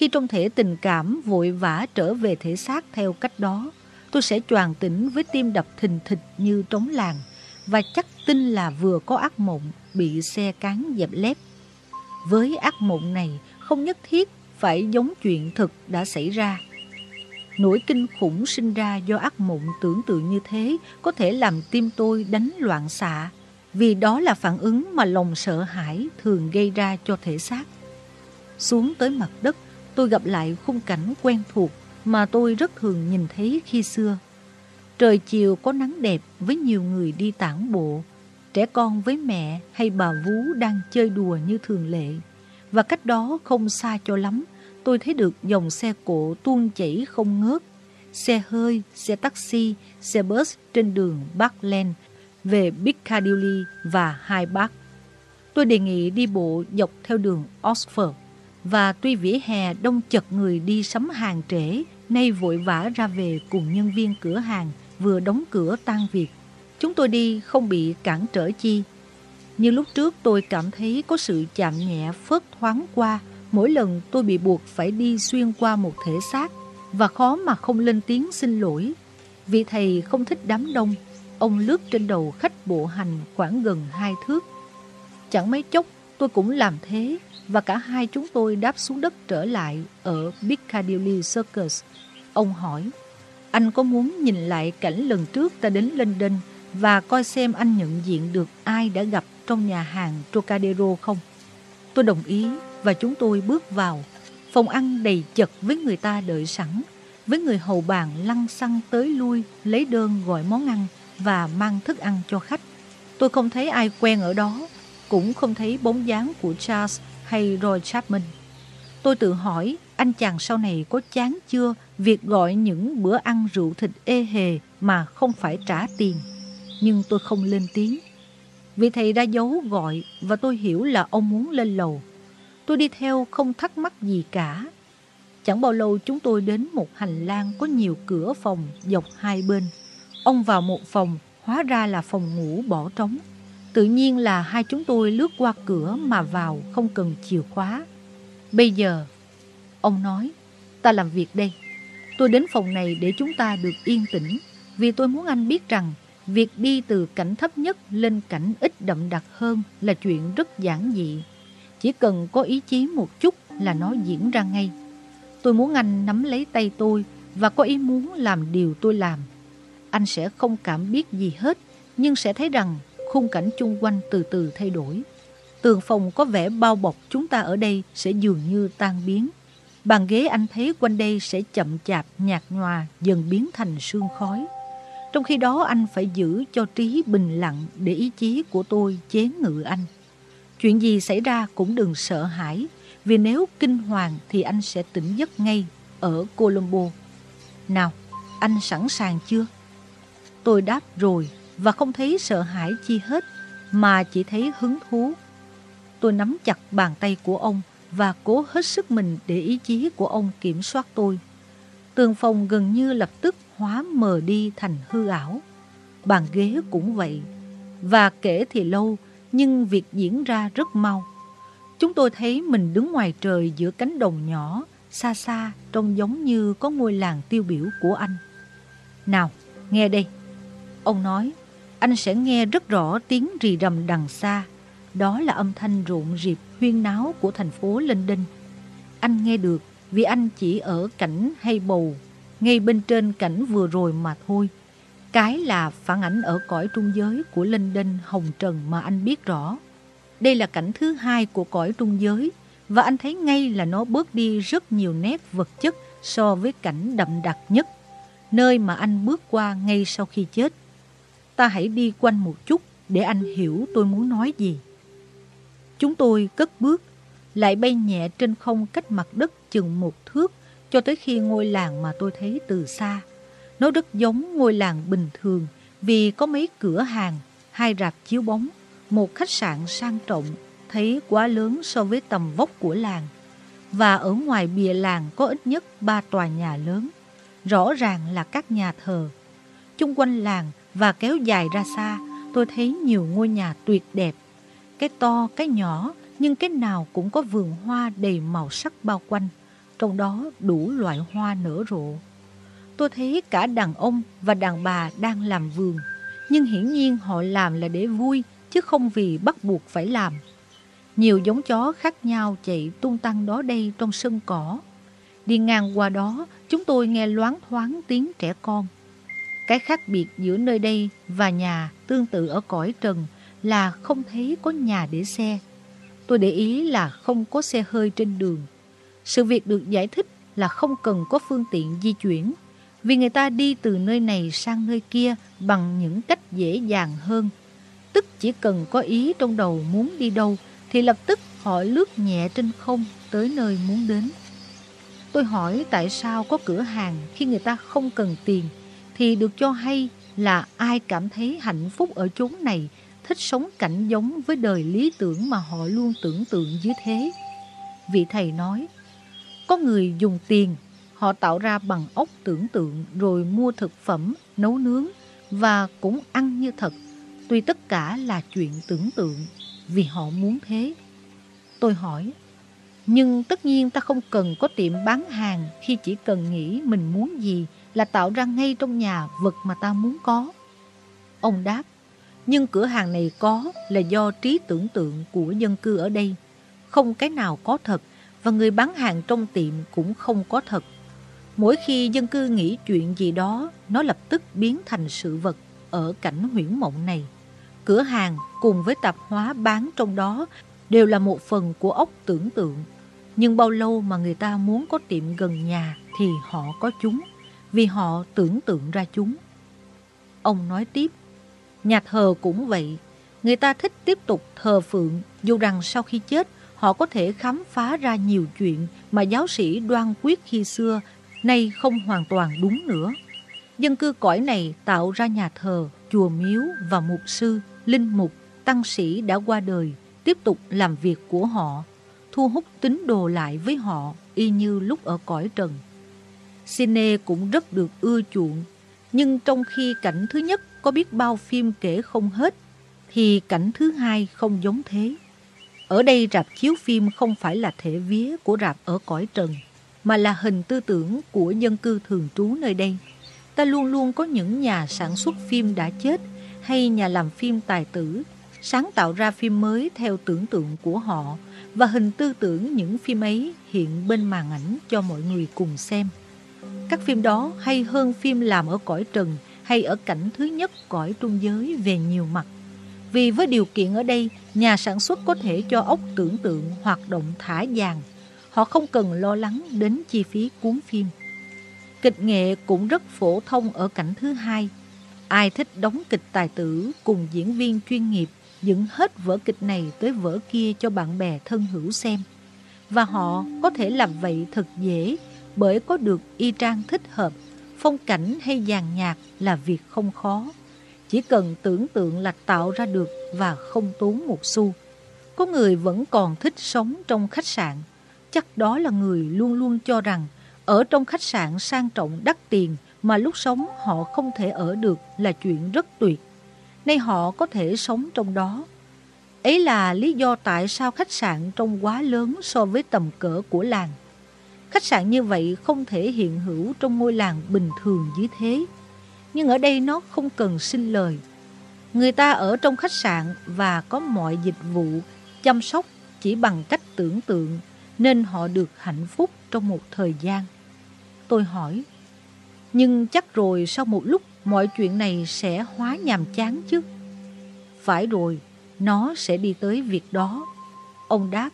khi trong thể tình cảm vội vã trở về thể xác theo cách đó, tôi sẽ choàng tỉnh với tim đập thình thịch như trống làng và chắc tin là vừa có ác mộng bị xe cán dẹp lép. Với ác mộng này không nhất thiết phải giống chuyện thực đã xảy ra. Nỗi kinh khủng sinh ra do ác mộng tưởng tượng như thế có thể làm tim tôi đánh loạn xạ, vì đó là phản ứng mà lòng sợ hãi thường gây ra cho thể xác. Xuống tới mặt đất, tôi gặp lại khung cảnh quen thuộc mà tôi rất thường nhìn thấy khi xưa. Trời chiều có nắng đẹp với nhiều người đi tản bộ, trẻ con với mẹ hay bà vú đang chơi đùa như thường lệ. Và cách đó không xa cho lắm, tôi thấy được dòng xe cộ tuôn chảy không ngớt. Xe hơi, xe taxi, xe bus trên đường Parkland về Piccadilly và Hyde Park. Tôi đề nghị đi bộ dọc theo đường Oxford và tuy vỉa hè đông chật người đi sắm hàng trễ, nay vội vã ra về cùng nhân viên cửa hàng vừa đóng cửa tan việc. Chúng tôi đi không bị cản trở chi. Như lúc trước tôi cảm thấy có sự chạm nhẹ phớt thoáng qua mỗi lần tôi bị buộc phải đi xuyên qua một thể xác và khó mà không lên tiếng xin lỗi. Vị thầy không thích đám đông, ông lướt trên đầu khách bộ hành khoảng gần hai thước. Chẳng mấy chốc tôi cũng làm thế và cả hai chúng tôi đáp xuống đất trở lại ở Piccadilly Circus. Ông hỏi, anh có muốn nhìn lại cảnh lần trước ta đến London và coi xem anh nhận diện được ai đã gặp trong nhà hàng Trocadero không? Tôi đồng ý và chúng tôi bước vào. Phòng ăn đầy chật với người ta đợi sẵn, với người hầu bàn lăn xăng tới lui lấy đơn gọi món ăn và mang thức ăn cho khách. Tôi không thấy ai quen ở đó, cũng không thấy bóng dáng của Charles hay Roy Chapman. Tôi tự hỏi anh chàng sau này có chán chưa việc gọi những bữa ăn rượu thịt ê hề mà không phải trả tiền. Nhưng tôi không lên tiếng. Vị thầy ra dấu gọi và tôi hiểu là ông muốn lên lầu. Tôi đi theo không thắc mắc gì cả. Chẳng bao lâu chúng tôi đến một hành lang có nhiều cửa phòng dọc hai bên. Ông vào một phòng, hóa ra là phòng ngủ bỏ trống. Tự nhiên là hai chúng tôi lướt qua cửa mà vào không cần chìa khóa. Bây giờ, ông nói, ta làm việc đây. Tôi đến phòng này để chúng ta được yên tĩnh, vì tôi muốn anh biết rằng việc đi từ cảnh thấp nhất lên cảnh ít đậm đặc hơn là chuyện rất giản dị. Chỉ cần có ý chí một chút là nó diễn ra ngay. Tôi muốn anh nắm lấy tay tôi và có ý muốn làm điều tôi làm. Anh sẽ không cảm biết gì hết, nhưng sẽ thấy rằng khung cảnh chung quanh từ từ thay đổi. Tường phòng có vẻ bao bọc chúng ta ở đây sẽ dường như tan biến. Bàn ghế anh thấy quanh đây sẽ chậm chạp, nhạt nhòa, dần biến thành sương khói. Trong khi đó anh phải giữ cho trí bình lặng để ý chí của tôi chế ngự anh. Chuyện gì xảy ra cũng đừng sợ hãi, vì nếu kinh hoàng thì anh sẽ tỉnh giấc ngay ở Colombo. Nào, anh sẵn sàng chưa? Tôi đáp rồi và không thấy sợ hãi chi hết, mà chỉ thấy hứng thú. Tôi nắm chặt bàn tay của ông và cố hết sức mình để ý chí của ông kiểm soát tôi. Tường phòng gần như lập tức hóa mờ đi thành hư ảo. Bàn ghế cũng vậy. Và kể thì lâu, nhưng việc diễn ra rất mau. Chúng tôi thấy mình đứng ngoài trời giữa cánh đồng nhỏ, xa xa, trông giống như có ngôi làng tiêu biểu của anh. Nào, nghe đây. Ông nói, anh sẽ nghe rất rõ tiếng rì rầm đằng xa. Đó là âm thanh rộn rịp huyên náo của thành phố London. Anh nghe được vì anh chỉ ở cảnh hay bầu, ngay bên trên cảnh vừa rồi mà thôi. Cái là phản ảnh ở cõi trung giới của linh đinh hồng trần mà anh biết rõ. Đây là cảnh thứ hai của cõi trung giới và anh thấy ngay là nó bớt đi rất nhiều nét vật chất so với cảnh đậm đặc nhất, nơi mà anh bước qua ngay sau khi chết. Ta hãy đi quanh một chút để anh hiểu tôi muốn nói gì. Chúng tôi cất bước, lại bay nhẹ trên không cách mặt đất chừng một thước cho tới khi ngôi làng mà tôi thấy từ xa. Nó rất giống ngôi làng bình thường vì có mấy cửa hàng, hai rạp chiếu bóng, một khách sạn sang trọng, thấy quá lớn so với tầm vóc của làng. Và ở ngoài bìa làng có ít nhất ba tòa nhà lớn, rõ ràng là các nhà thờ. Chung quanh làng và kéo dài ra xa, tôi thấy nhiều ngôi nhà tuyệt đẹp. Cái to, cái nhỏ, nhưng cái nào cũng có vườn hoa đầy màu sắc bao quanh, trong đó đủ loại hoa nở rộ. Tôi thấy cả đàn ông và đàn bà đang làm vườn, nhưng hiển nhiên họ làm là để vui, chứ không vì bắt buộc phải làm. Nhiều giống chó khác nhau chạy tung tăng đó đây trong sân cỏ. Đi ngang qua đó, chúng tôi nghe loáng thoáng tiếng trẻ con. Cái khác biệt giữa nơi đây và nhà tương tự ở cõi trần là không thấy có nhà để xe. Tôi để ý là không có xe hơi trên đường. Sự việc được giải thích là không cần có phương tiện di chuyển vì người ta đi từ nơi này sang nơi kia bằng những cách dễ dàng hơn. Tức chỉ cần có ý trong đầu muốn đi đâu thì lập tức họ lướt nhẹ trên không tới nơi muốn đến. Tôi hỏi tại sao có cửa hàng khi người ta không cần tiền thì được cho hay là ai cảm thấy hạnh phúc ở chốn này thích sống cảnh giống với đời lý tưởng mà họ luôn tưởng tượng như thế. Vị thầy nói, có người dùng tiền Họ tạo ra bằng ốc tưởng tượng rồi mua thực phẩm, nấu nướng và cũng ăn như thật. Tuy tất cả là chuyện tưởng tượng vì họ muốn thế. Tôi hỏi, nhưng tất nhiên ta không cần có tiệm bán hàng khi chỉ cần nghĩ mình muốn gì là tạo ra ngay trong nhà vật mà ta muốn có. Ông đáp, nhưng cửa hàng này có là do trí tưởng tượng của dân cư ở đây. Không cái nào có thật và người bán hàng trong tiệm cũng không có thật. Mỗi khi dân cư nghĩ chuyện gì đó, nó lập tức biến thành sự vật ở cảnh huyễn mộng này. Cửa hàng cùng với tạp hóa bán trong đó đều là một phần của ốc tưởng tượng. Nhưng bao lâu mà người ta muốn có tiệm gần nhà thì họ có chúng, vì họ tưởng tượng ra chúng. Ông nói tiếp, nhà thờ cũng vậy, người ta thích tiếp tục thờ phượng dù rằng sau khi chết họ có thể khám phá ra nhiều chuyện mà giáo sĩ đoan quyết khi xưa nay không hoàn toàn đúng nữa. Dân cư cõi này tạo ra nhà thờ, chùa miếu và mục sư, linh mục, tăng sĩ đã qua đời, tiếp tục làm việc của họ, thu hút tín đồ lại với họ y như lúc ở cõi trần. Cine cũng rất được ưa chuộng, nhưng trong khi cảnh thứ nhất có biết bao phim kể không hết, thì cảnh thứ hai không giống thế. Ở đây rạp chiếu phim không phải là thể vía của rạp ở cõi trần, mà là hình tư tưởng của dân cư thường trú nơi đây. Ta luôn luôn có những nhà sản xuất phim đã chết hay nhà làm phim tài tử sáng tạo ra phim mới theo tưởng tượng của họ và hình tư tưởng những phim ấy hiện bên màn ảnh cho mọi người cùng xem. Các phim đó hay hơn phim làm ở cõi trần hay ở cảnh thứ nhất cõi trung giới về nhiều mặt. Vì với điều kiện ở đây, nhà sản xuất có thể cho ốc tưởng tượng hoạt động thả dàng Họ không cần lo lắng đến chi phí cuốn phim. Kịch nghệ cũng rất phổ thông ở cảnh thứ hai. Ai thích đóng kịch tài tử cùng diễn viên chuyên nghiệp dựng hết vở kịch này tới vở kia cho bạn bè thân hữu xem. Và họ có thể làm vậy thật dễ bởi có được y trang thích hợp, phong cảnh hay dàn nhạc là việc không khó. Chỉ cần tưởng tượng là tạo ra được và không tốn một xu. Có người vẫn còn thích sống trong khách sạn. Chắc đó là người luôn luôn cho rằng, ở trong khách sạn sang trọng đắt tiền mà lúc sống họ không thể ở được là chuyện rất tuyệt. Nay họ có thể sống trong đó. Ấy là lý do tại sao khách sạn trông quá lớn so với tầm cỡ của làng. Khách sạn như vậy không thể hiện hữu trong ngôi làng bình thường như thế. Nhưng ở đây nó không cần xin lời. Người ta ở trong khách sạn và có mọi dịch vụ chăm sóc chỉ bằng cách tưởng tượng nên họ được hạnh phúc trong một thời gian. Tôi hỏi, nhưng chắc rồi sau một lúc mọi chuyện này sẽ hóa nhàm chán chứ? Phải rồi, nó sẽ đi tới việc đó. Ông đáp,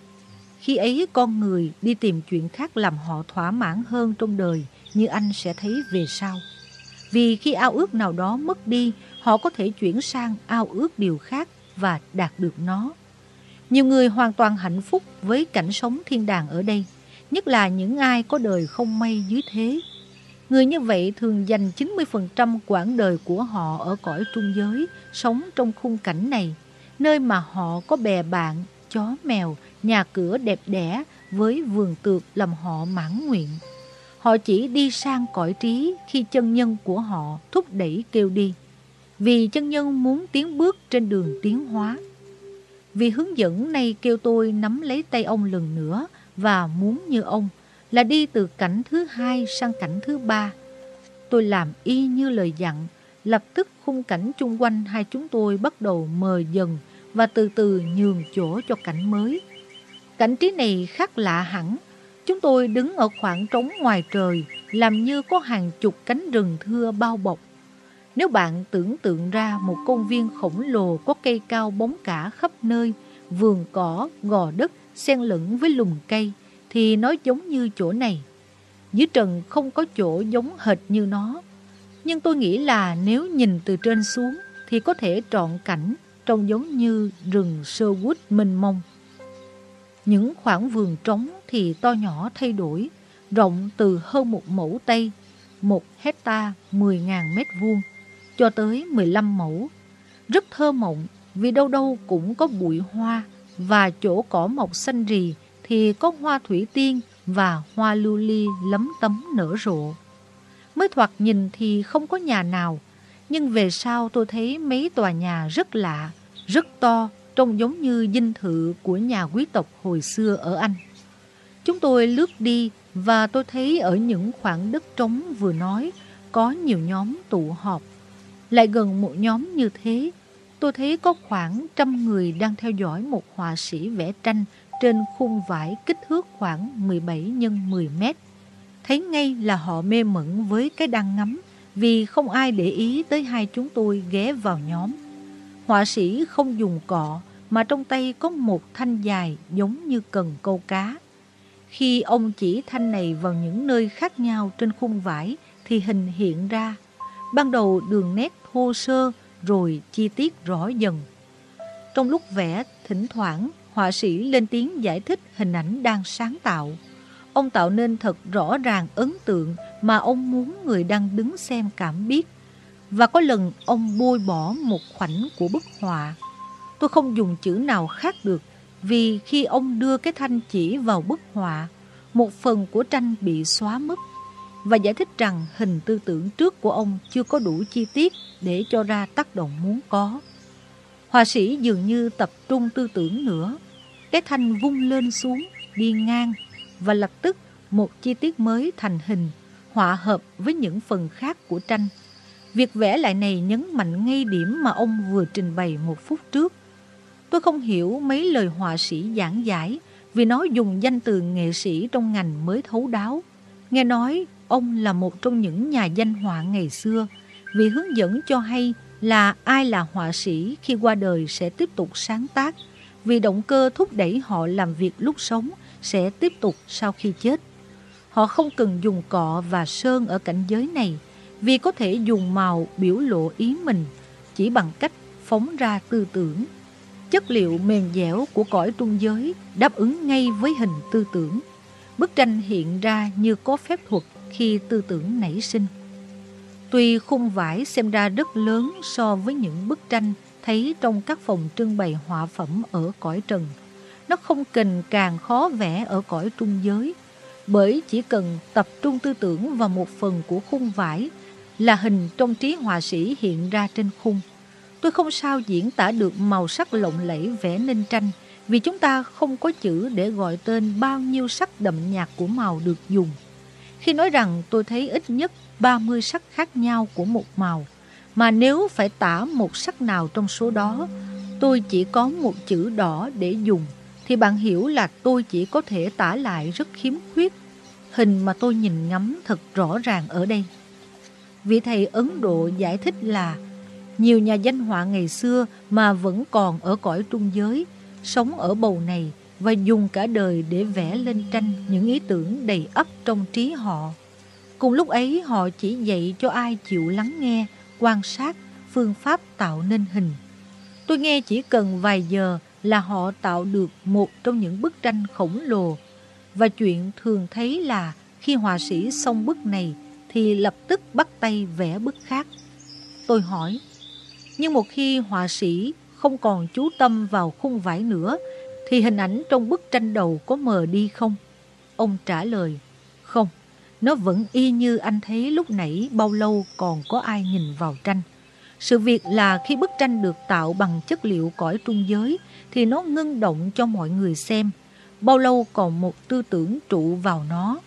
khi ấy con người đi tìm chuyện khác làm họ thỏa mãn hơn trong đời như anh sẽ thấy về sau. Vì khi ao ước nào đó mất đi, họ có thể chuyển sang ao ước điều khác và đạt được nó. Nhiều người hoàn toàn hạnh phúc với cảnh sống thiên đàng ở đây, nhất là những ai có đời không may dưới thế. Người như vậy thường dành 90% quãng đời của họ ở cõi trung giới, sống trong khung cảnh này, nơi mà họ có bè bạn, chó mèo, nhà cửa đẹp đẽ với vườn tược làm họ mãn nguyện. Họ chỉ đi sang cõi trí khi chân nhân của họ thúc đẩy kêu đi. Vì chân nhân muốn tiến bước trên đường tiến hóa. Vì hướng dẫn này kêu tôi nắm lấy tay ông lần nữa và muốn như ông là đi từ cảnh thứ hai sang cảnh thứ ba. Tôi làm y như lời dặn, lập tức khung cảnh chung quanh hai chúng tôi bắt đầu mờ dần và từ từ nhường chỗ cho cảnh mới. Cảnh trí này khác lạ hẳn. Chúng tôi đứng ở khoảng trống ngoài trời, làm như có hàng chục cánh rừng thưa bao bọc. Nếu bạn tưởng tượng ra một công viên khổng lồ có cây cao bóng cả khắp nơi, vườn cỏ, gò đất, xen lẫn với lùm cây, thì nó giống như chỗ này. Dưới trần không có chỗ giống hệt như nó. Nhưng tôi nghĩ là nếu nhìn từ trên xuống thì có thể trọn cảnh trông giống như rừng Sherwood mênh mông. Những khoảng vườn trống thì to nhỏ thay đổi, rộng từ hơn một mẫu Tây, một hecta 10.000 mét vuông, cho tới 15 mẫu. Rất thơ mộng vì đâu đâu cũng có bụi hoa và chỗ cỏ mọc xanh rì thì có hoa thủy tiên và hoa lưu ly lấm tấm nở rộ. Mới thoạt nhìn thì không có nhà nào, nhưng về sau tôi thấy mấy tòa nhà rất lạ, rất to, trông giống như dinh thự của nhà quý tộc hồi xưa ở Anh. Chúng tôi lướt đi và tôi thấy ở những khoảng đất trống vừa nói có nhiều nhóm tụ họp. Lại gần một nhóm như thế, tôi thấy có khoảng trăm người đang theo dõi một họa sĩ vẽ tranh trên khung vải kích thước khoảng 17 x 10 mét. Thấy ngay là họ mê mẩn với cái đang ngắm vì không ai để ý tới hai chúng tôi ghé vào nhóm. Họa sĩ không dùng cọ mà trong tay có một thanh dài giống như cần câu cá. Khi ông chỉ thanh này vào những nơi khác nhau trên khung vải thì hình hiện ra. Ban đầu đường nét thô sơ rồi chi tiết rõ dần. Trong lúc vẽ, thỉnh thoảng họa sĩ lên tiếng giải thích hình ảnh đang sáng tạo. Ông tạo nên thật rõ ràng ấn tượng mà ông muốn người đang đứng xem cảm biết. Và có lần ông bôi bỏ một khoảnh của bức họa. Tôi không dùng chữ nào khác được vì khi ông đưa cái thanh chỉ vào bức họa, một phần của tranh bị xóa mất và giải thích rằng hình tư tưởng trước của ông chưa có đủ chi tiết để cho ra tác động muốn có. Họa sĩ dường như tập trung tư tưởng nữa cái thanh vung lên xuống, đi ngang và lập tức một chi tiết mới thành hình, họa hợp với những phần khác của tranh. Việc vẽ lại này nhấn mạnh ngay điểm mà ông vừa trình bày một phút trước. Tôi không hiểu mấy lời họa sĩ giảng giải vì nó dùng danh từ nghệ sĩ trong ngành mới thấu đáo. Nghe nói ông là một trong những nhà danh họa ngày xưa vì hướng dẫn cho hay là ai là họa sĩ khi qua đời sẽ tiếp tục sáng tác vì động cơ thúc đẩy họ làm việc lúc sống sẽ tiếp tục sau khi chết. Họ không cần dùng cọ và sơn ở cảnh giới này, vì có thể dùng màu biểu lộ ý mình chỉ bằng cách phóng ra tư tưởng. Chất liệu mềm dẻo của cõi trung giới đáp ứng ngay với hình tư tưởng. Bức tranh hiện ra như có phép thuật khi tư tưởng nảy sinh. Tuy khung vải xem ra rất lớn so với những bức tranh thấy trong các phòng trưng bày họa phẩm ở cõi trần, nó không cần càng khó vẽ ở cõi trung giới, bởi chỉ cần tập trung tư tưởng vào một phần của khung vải là hình trong trí họa sĩ hiện ra trên khung. Tôi không sao diễn tả được màu sắc lộng lẫy vẽ nên tranh vì chúng ta không có chữ để gọi tên bao nhiêu sắc đậm nhạt của màu được dùng. Khi nói rằng tôi thấy ít nhất 30 sắc khác nhau của một màu, mà nếu phải tả một sắc nào trong số đó, tôi chỉ có một chữ đỏ để dùng, thì bạn hiểu là tôi chỉ có thể tả lại rất khiếm khuyết. Hình mà tôi nhìn ngắm thật rõ ràng ở đây. Vị thầy Ấn Độ giải thích là nhiều nhà danh họa ngày xưa mà vẫn còn ở cõi trung giới, sống ở bầu này và dùng cả đời để vẽ lên tranh những ý tưởng đầy ấp trong trí họ. Cùng lúc ấy họ chỉ dạy cho ai chịu lắng nghe, quan sát phương pháp tạo nên hình. Tôi nghe chỉ cần vài giờ là họ tạo được một trong những bức tranh khổng lồ và chuyện thường thấy là khi họa sĩ xong bức này thì lập tức bắt tay vẽ bức khác. Tôi hỏi, nhưng một khi họa sĩ không còn chú tâm vào khung vải nữa thì hình ảnh trong bức tranh đầu có mờ đi không? Ông trả lời, không, nó vẫn y như anh thấy lúc nãy bao lâu còn có ai nhìn vào tranh. Sự việc là khi bức tranh được tạo bằng chất liệu cõi trung giới thì nó ngưng động cho mọi người xem. Bao lâu còn một tư tưởng trụ vào nó.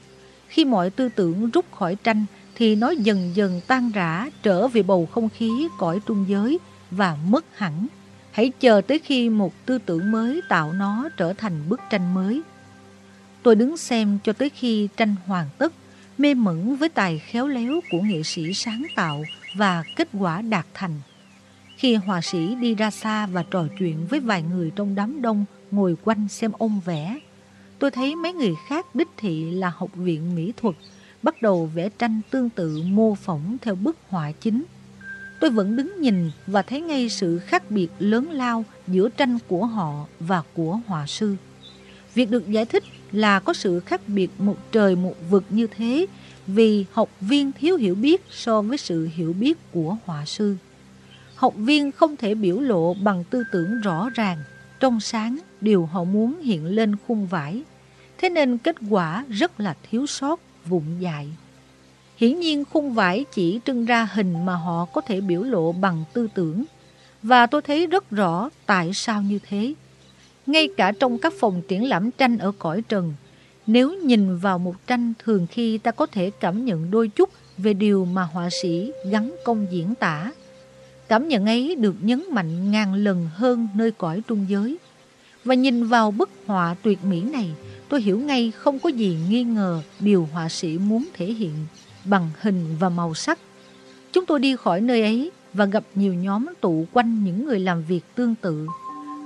Khi mọi tư tưởng rút khỏi tranh thì nó dần dần tan rã trở về bầu không khí cõi trung giới và mất hẳn. Hãy chờ tới khi một tư tưởng mới tạo nó trở thành bức tranh mới. Tôi đứng xem cho tới khi tranh hoàn tất, mê mẩn với tài khéo léo của nghệ sĩ sáng tạo và kết quả đạt thành. Khi họa sĩ đi ra xa và trò chuyện với vài người trong đám đông ngồi quanh xem ông vẽ, tôi thấy mấy người khác đích thị là học viện mỹ thuật bắt đầu vẽ tranh tương tự mô phỏng theo bức họa chính. Tôi vẫn đứng nhìn và thấy ngay sự khác biệt lớn lao giữa tranh của họ và của họa sư. Việc được giải thích là có sự khác biệt một trời một vực như thế vì học viên thiếu hiểu biết so với sự hiểu biết của họa sư. Học viên không thể biểu lộ bằng tư tưởng rõ ràng, trong sáng điều họ muốn hiện lên khung vải. Thế nên kết quả rất là thiếu sót, vụng dại. Hiển nhiên khung vải chỉ trưng ra hình mà họ có thể biểu lộ bằng tư tưởng. Và tôi thấy rất rõ tại sao như thế. Ngay cả trong các phòng triển lãm tranh ở cõi trần, nếu nhìn vào một tranh thường khi ta có thể cảm nhận đôi chút về điều mà họa sĩ gắn công diễn tả. Cảm nhận ấy được nhấn mạnh ngàn lần hơn nơi cõi trung giới. Và nhìn vào bức họa tuyệt mỹ này, tôi hiểu ngay không có gì nghi ngờ điều họa sĩ muốn thể hiện bằng hình và màu sắc. Chúng tôi đi khỏi nơi ấy và gặp nhiều nhóm tụ quanh những người làm việc tương tự.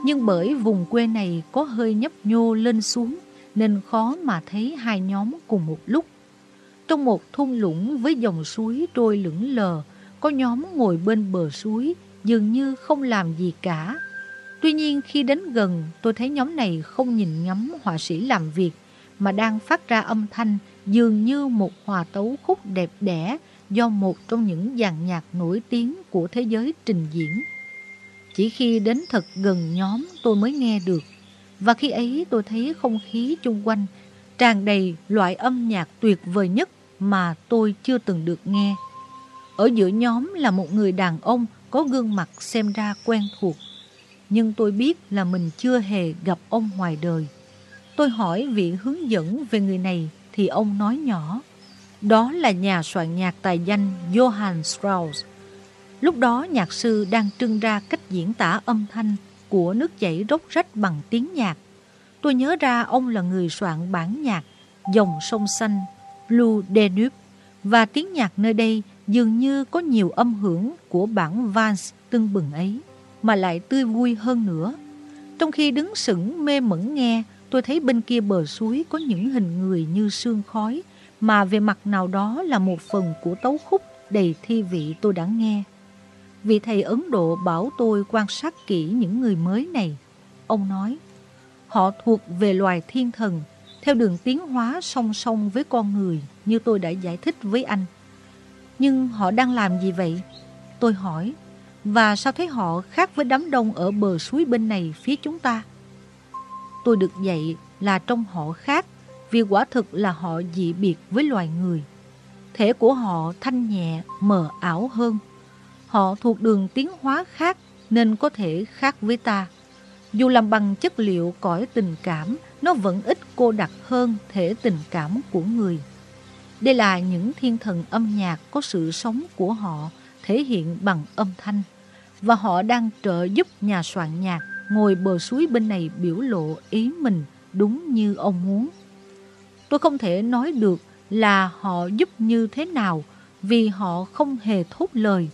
Nhưng bởi vùng quê này có hơi nhấp nhô lên xuống nên khó mà thấy hai nhóm cùng một lúc. Trong một thung lũng với dòng suối trôi lững lờ, có nhóm ngồi bên bờ suối dường như không làm gì cả. Tuy nhiên khi đến gần tôi thấy nhóm này không nhìn ngắm họa sĩ làm việc mà đang phát ra âm thanh dường như một hòa tấu khúc đẹp đẽ do một trong những dàn nhạc nổi tiếng của thế giới trình diễn. Chỉ khi đến thật gần nhóm tôi mới nghe được, và khi ấy tôi thấy không khí chung quanh tràn đầy loại âm nhạc tuyệt vời nhất mà tôi chưa từng được nghe. Ở giữa nhóm là một người đàn ông có gương mặt xem ra quen thuộc, nhưng tôi biết là mình chưa hề gặp ông ngoài đời. Tôi hỏi vị hướng dẫn về người này thì ông nói nhỏ. Đó là nhà soạn nhạc tài danh Johann Strauss. Lúc đó nhạc sư đang trưng ra cách diễn tả âm thanh của nước chảy róc rách bằng tiếng nhạc. Tôi nhớ ra ông là người soạn bản nhạc Dòng sông xanh Blue Danube và tiếng nhạc nơi đây dường như có nhiều âm hưởng của bản Vance tưng bừng ấy, mà lại tươi vui hơn nữa. Trong khi đứng sững mê mẩn nghe, tôi thấy bên kia bờ suối có những hình người như sương khói, mà về mặt nào đó là một phần của tấu khúc đầy thi vị tôi đã nghe. Vị thầy Ấn Độ bảo tôi quan sát kỹ những người mới này. Ông nói, họ thuộc về loài thiên thần, theo đường tiến hóa song song với con người như tôi đã giải thích với anh. Nhưng họ đang làm gì vậy? Tôi hỏi, và sao thấy họ khác với đám đông ở bờ suối bên này phía chúng ta? Tôi được dạy là trong họ khác vì quả thực là họ dị biệt với loài người. Thể của họ thanh nhẹ, mờ ảo hơn. Họ thuộc đường tiến hóa khác nên có thể khác với ta. Dù làm bằng chất liệu cõi tình cảm, nó vẫn ít cô đặc hơn thể tình cảm của người. Đây là những thiên thần âm nhạc có sự sống của họ thể hiện bằng âm thanh. Và họ đang trợ giúp nhà soạn nhạc ngồi bờ suối bên này biểu lộ ý mình đúng như ông muốn. Tôi không thể nói được là họ giúp như thế nào vì họ không hề thốt lời.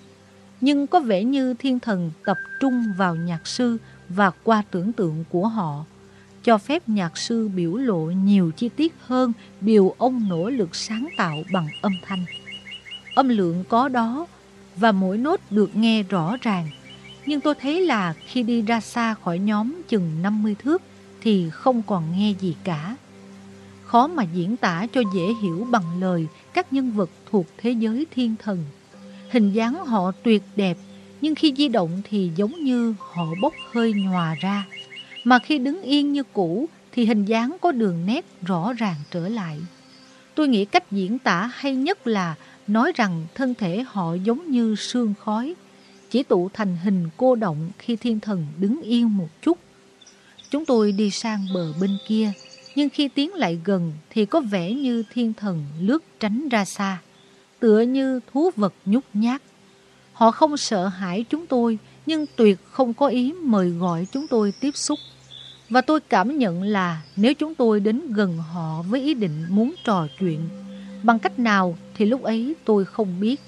Nhưng có vẻ như thiên thần tập trung vào nhạc sư và qua tưởng tượng của họ, cho phép nhạc sư biểu lộ nhiều chi tiết hơn điều ông nỗ lực sáng tạo bằng âm thanh. Âm lượng có đó và mỗi nốt được nghe rõ ràng. Nhưng tôi thấy là khi đi ra xa khỏi nhóm chừng 50 thước thì không còn nghe gì cả khó mà diễn tả cho dễ hiểu bằng lời các nhân vật thuộc thế giới thiên thần. Hình dáng họ tuyệt đẹp, nhưng khi di động thì giống như họ bốc hơi nhòa ra. Mà khi đứng yên như cũ thì hình dáng có đường nét rõ ràng trở lại. Tôi nghĩ cách diễn tả hay nhất là nói rằng thân thể họ giống như sương khói, chỉ tụ thành hình cô động khi thiên thần đứng yên một chút. Chúng tôi đi sang bờ bên kia, nhưng khi tiến lại gần thì có vẻ như thiên thần lướt tránh ra xa, tựa như thú vật nhút nhát. Họ không sợ hãi chúng tôi, nhưng tuyệt không có ý mời gọi chúng tôi tiếp xúc. Và tôi cảm nhận là nếu chúng tôi đến gần họ với ý định muốn trò chuyện, bằng cách nào thì lúc ấy tôi không biết.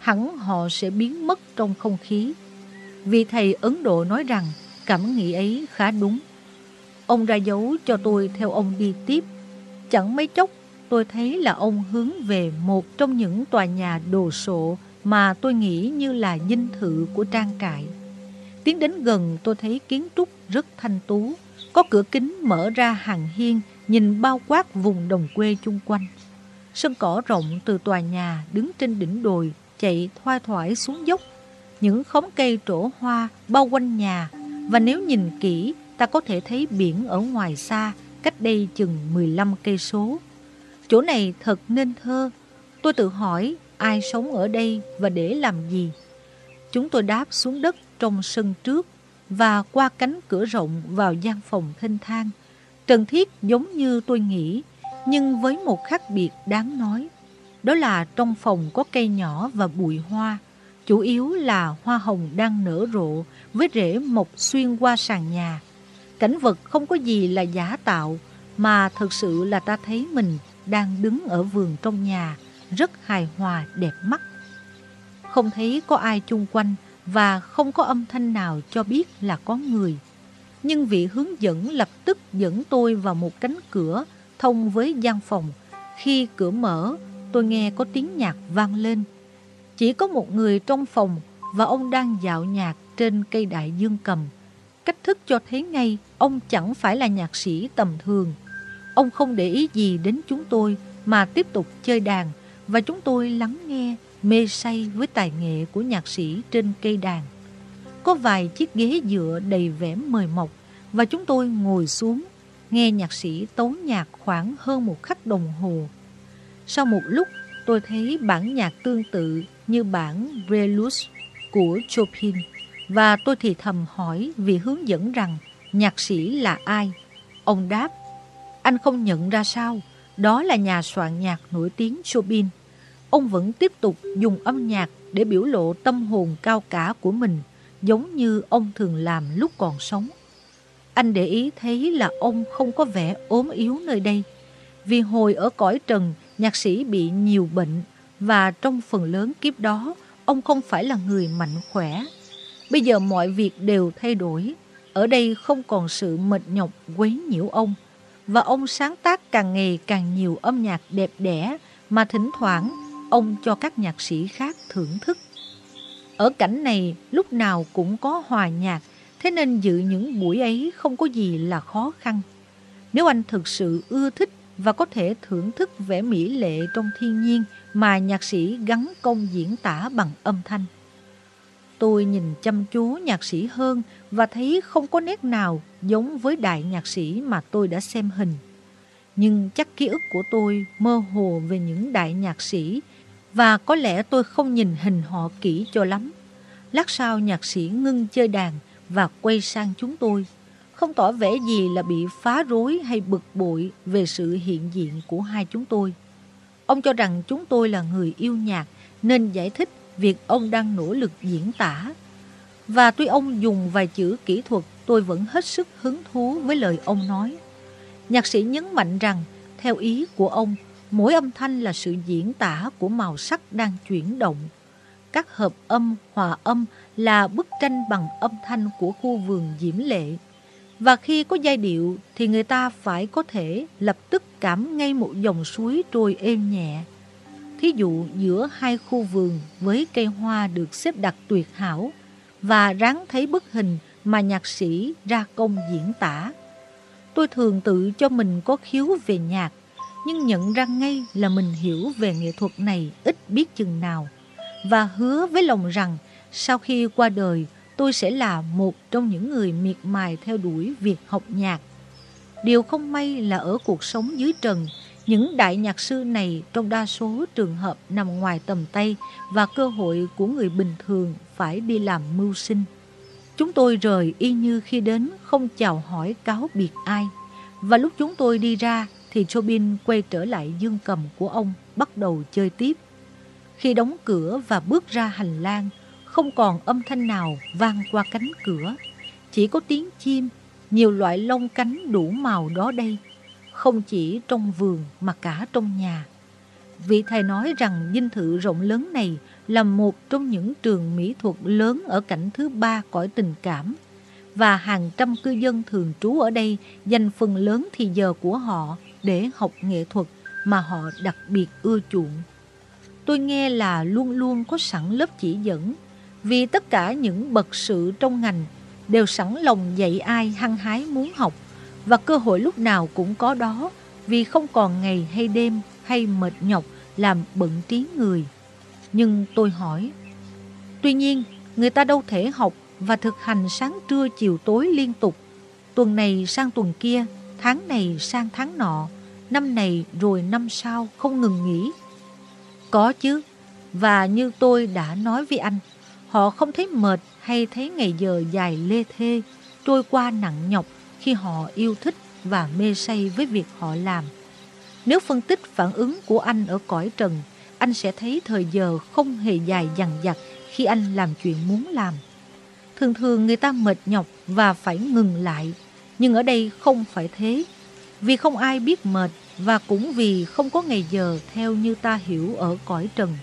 Hẳn họ sẽ biến mất trong không khí. Vì thầy Ấn Độ nói rằng cảm nghĩ ấy khá đúng. Ông ra dấu cho tôi theo ông đi tiếp. Chẳng mấy chốc tôi thấy là ông hướng về một trong những tòa nhà đồ sộ mà tôi nghĩ như là dinh thự của trang trại. Tiến đến gần tôi thấy kiến trúc rất thanh tú, có cửa kính mở ra hàng hiên nhìn bao quát vùng đồng quê chung quanh. Sân cỏ rộng từ tòa nhà đứng trên đỉnh đồi chạy thoai thoải xuống dốc. Những khóm cây trổ hoa bao quanh nhà và nếu nhìn kỹ ta có thể thấy biển ở ngoài xa, cách đây chừng 15 cây số. Chỗ này thật nên thơ. Tôi tự hỏi ai sống ở đây và để làm gì. Chúng tôi đáp xuống đất trong sân trước và qua cánh cửa rộng vào gian phòng thênh thang. Trần Thiết giống như tôi nghĩ, nhưng với một khác biệt đáng nói. Đó là trong phòng có cây nhỏ và bụi hoa, chủ yếu là hoa hồng đang nở rộ với rễ mọc xuyên qua sàn nhà. Cảnh vật không có gì là giả tạo, mà thực sự là ta thấy mình đang đứng ở vườn trong nhà, rất hài hòa đẹp mắt. Không thấy có ai chung quanh và không có âm thanh nào cho biết là có người. Nhưng vị hướng dẫn lập tức dẫn tôi vào một cánh cửa thông với gian phòng. Khi cửa mở, tôi nghe có tiếng nhạc vang lên. Chỉ có một người trong phòng và ông đang dạo nhạc trên cây đại dương cầm cách thức cho thấy ngay ông chẳng phải là nhạc sĩ tầm thường. Ông không để ý gì đến chúng tôi mà tiếp tục chơi đàn và chúng tôi lắng nghe, mê say với tài nghệ của nhạc sĩ trên cây đàn. Có vài chiếc ghế dựa đầy vẻ mời mọc và chúng tôi ngồi xuống, nghe nhạc sĩ tấu nhạc khoảng hơn một khắc đồng hồ. Sau một lúc, tôi thấy bản nhạc tương tự như bản Prelude của Chopin và tôi thì thầm hỏi vì hướng dẫn rằng nhạc sĩ là ai. Ông đáp, anh không nhận ra sao, đó là nhà soạn nhạc nổi tiếng Chopin. Ông vẫn tiếp tục dùng âm nhạc để biểu lộ tâm hồn cao cả của mình, giống như ông thường làm lúc còn sống. Anh để ý thấy là ông không có vẻ ốm yếu nơi đây, vì hồi ở cõi trần, nhạc sĩ bị nhiều bệnh, và trong phần lớn kiếp đó, ông không phải là người mạnh khỏe. Bây giờ mọi việc đều thay đổi. Ở đây không còn sự mệt nhọc quấy nhiễu ông. Và ông sáng tác càng ngày càng nhiều âm nhạc đẹp đẽ mà thỉnh thoảng ông cho các nhạc sĩ khác thưởng thức. Ở cảnh này lúc nào cũng có hòa nhạc, thế nên dự những buổi ấy không có gì là khó khăn. Nếu anh thực sự ưa thích và có thể thưởng thức vẻ mỹ lệ trong thiên nhiên mà nhạc sĩ gắn công diễn tả bằng âm thanh. Tôi nhìn chăm chú nhạc sĩ hơn và thấy không có nét nào giống với đại nhạc sĩ mà tôi đã xem hình. Nhưng chắc ký ức của tôi mơ hồ về những đại nhạc sĩ và có lẽ tôi không nhìn hình họ kỹ cho lắm. Lát sau nhạc sĩ ngưng chơi đàn và quay sang chúng tôi, không tỏ vẻ gì là bị phá rối hay bực bội về sự hiện diện của hai chúng tôi. Ông cho rằng chúng tôi là người yêu nhạc nên giải thích việc ông đang nỗ lực diễn tả. Và tuy ông dùng vài chữ kỹ thuật, tôi vẫn hết sức hứng thú với lời ông nói. Nhạc sĩ nhấn mạnh rằng, theo ý của ông, mỗi âm thanh là sự diễn tả của màu sắc đang chuyển động. Các hợp âm, hòa âm là bức tranh bằng âm thanh của khu vườn diễm lệ. Và khi có giai điệu thì người ta phải có thể lập tức cảm ngay một dòng suối trôi êm nhẹ. Thí dụ giữa hai khu vườn với cây hoa được xếp đặt tuyệt hảo và ráng thấy bức hình mà nhạc sĩ ra công diễn tả. Tôi thường tự cho mình có khiếu về nhạc, nhưng nhận ra ngay là mình hiểu về nghệ thuật này ít biết chừng nào và hứa với lòng rằng sau khi qua đời tôi sẽ là một trong những người miệt mài theo đuổi việc học nhạc. Điều không may là ở cuộc sống dưới trần, những đại nhạc sư này trong đa số trường hợp nằm ngoài tầm tay và cơ hội của người bình thường phải đi làm mưu sinh. Chúng tôi rời y như khi đến không chào hỏi cáo biệt ai. Và lúc chúng tôi đi ra thì Chopin quay trở lại dương cầm của ông bắt đầu chơi tiếp. Khi đóng cửa và bước ra hành lang, không còn âm thanh nào vang qua cánh cửa. Chỉ có tiếng chim, nhiều loại lông cánh đủ màu đó đây, không chỉ trong vườn mà cả trong nhà. Vị thầy nói rằng dinh thự rộng lớn này là một trong những trường mỹ thuật lớn ở cảnh thứ ba cõi tình cảm và hàng trăm cư dân thường trú ở đây dành phần lớn thì giờ của họ để học nghệ thuật mà họ đặc biệt ưa chuộng. Tôi nghe là luôn luôn có sẵn lớp chỉ dẫn vì tất cả những bậc sự trong ngành đều sẵn lòng dạy ai hăng hái muốn học và cơ hội lúc nào cũng có đó vì không còn ngày hay đêm hay mệt nhọc làm bận trí người. Nhưng tôi hỏi, tuy nhiên người ta đâu thể học và thực hành sáng trưa chiều tối liên tục, tuần này sang tuần kia, tháng này sang tháng nọ, năm này rồi năm sau không ngừng nghỉ. Có chứ, và như tôi đã nói với anh, họ không thấy mệt hay thấy ngày giờ dài lê thê, trôi qua nặng nhọc khi họ yêu thích và mê say với việc họ làm. Nếu phân tích phản ứng của anh ở cõi trần, anh sẽ thấy thời giờ không hề dài dằng dặc khi anh làm chuyện muốn làm. Thường thường người ta mệt nhọc và phải ngừng lại, nhưng ở đây không phải thế. Vì không ai biết mệt và cũng vì không có ngày giờ theo như ta hiểu ở cõi trần.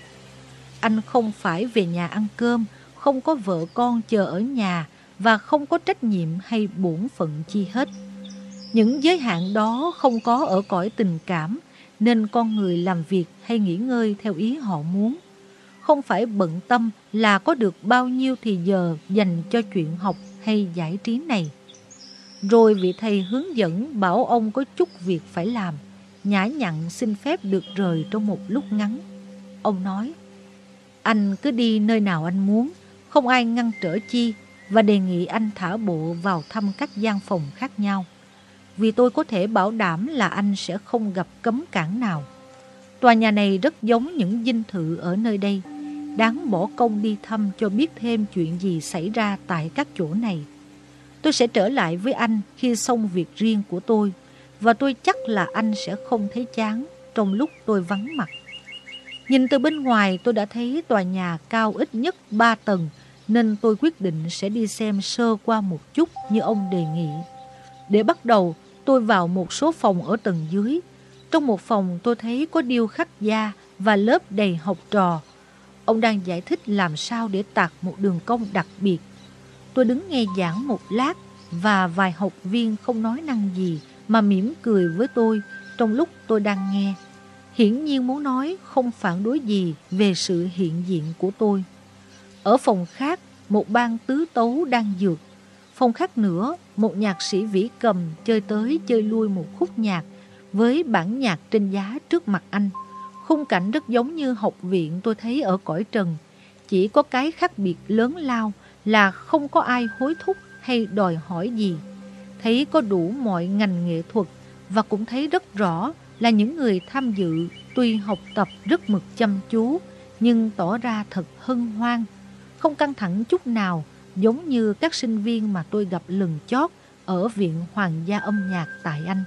Anh không phải về nhà ăn cơm, không có vợ con chờ ở nhà và không có trách nhiệm hay bổn phận chi hết. Những giới hạn đó không có ở cõi tình cảm, nên con người làm việc hay nghỉ ngơi theo ý họ muốn. Không phải bận tâm là có được bao nhiêu thì giờ dành cho chuyện học hay giải trí này. Rồi vị thầy hướng dẫn bảo ông có chút việc phải làm, nhã nhặn xin phép được rời trong một lúc ngắn. Ông nói, anh cứ đi nơi nào anh muốn, không ai ngăn trở chi và đề nghị anh thả bộ vào thăm các gian phòng khác nhau. Vì tôi có thể bảo đảm là anh sẽ không gặp cấm cản nào. Tòa nhà này rất giống những dinh thự ở nơi đây. Đáng bỏ công đi thăm cho biết thêm chuyện gì xảy ra tại các chỗ này. Tôi sẽ trở lại với anh khi xong việc riêng của tôi và tôi chắc là anh sẽ không thấy chán trong lúc tôi vắng mặt. Nhìn từ bên ngoài tôi đã thấy tòa nhà cao ít nhất 3 tầng nên tôi quyết định sẽ đi xem sơ qua một chút như ông đề nghị. Để bắt đầu, tôi vào một số phòng ở tầng dưới. Trong một phòng tôi thấy có điêu khắc da và lớp đầy học trò. Ông đang giải thích làm sao để tạc một đường cong đặc biệt. Tôi đứng nghe giảng một lát và vài học viên không nói năng gì mà mỉm cười với tôi trong lúc tôi đang nghe. Hiển nhiên muốn nói không phản đối gì về sự hiện diện của tôi. Ở phòng khác, một ban tứ tấu đang dược. Phòng khác nữa, một nhạc sĩ vĩ cầm chơi tới chơi lui một khúc nhạc với bản nhạc trên giá trước mặt anh. Khung cảnh rất giống như học viện tôi thấy ở cõi trần. Chỉ có cái khác biệt lớn lao là không có ai hối thúc hay đòi hỏi gì. Thấy có đủ mọi ngành nghệ thuật và cũng thấy rất rõ là những người tham dự tuy học tập rất mực chăm chú nhưng tỏ ra thật hân hoan, không căng thẳng chút nào giống như các sinh viên mà tôi gặp lần chót ở Viện Hoàng gia âm nhạc tại Anh.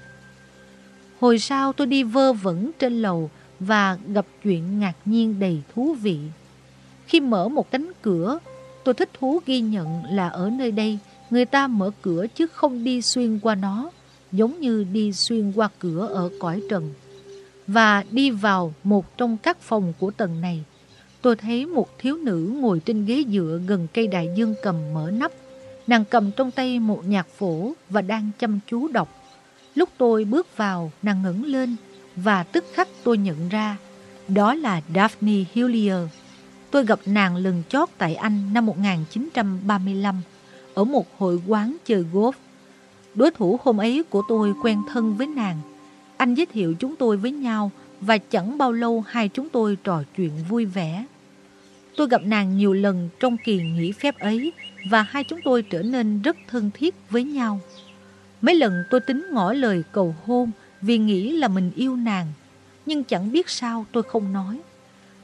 Hồi sau tôi đi vơ vẩn trên lầu và gặp chuyện ngạc nhiên đầy thú vị. Khi mở một cánh cửa, tôi thích thú ghi nhận là ở nơi đây người ta mở cửa chứ không đi xuyên qua nó, giống như đi xuyên qua cửa ở cõi trần. Và đi vào một trong các phòng của tầng này, tôi thấy một thiếu nữ ngồi trên ghế dựa gần cây đại dương cầm mở nắp. Nàng cầm trong tay một nhạc phổ và đang chăm chú đọc. Lúc tôi bước vào, nàng ngẩng lên và tức khắc tôi nhận ra đó là Daphne Hillier. Tôi gặp nàng lần chót tại Anh năm 1935 ở một hội quán chơi golf. Đối thủ hôm ấy của tôi quen thân với nàng. Anh giới thiệu chúng tôi với nhau và chẳng bao lâu hai chúng tôi trò chuyện vui vẻ. Tôi gặp nàng nhiều lần trong kỳ nghỉ phép ấy và hai chúng tôi trở nên rất thân thiết với nhau. Mấy lần tôi tính ngỏ lời cầu hôn vì nghĩ là mình yêu nàng, nhưng chẳng biết sao tôi không nói.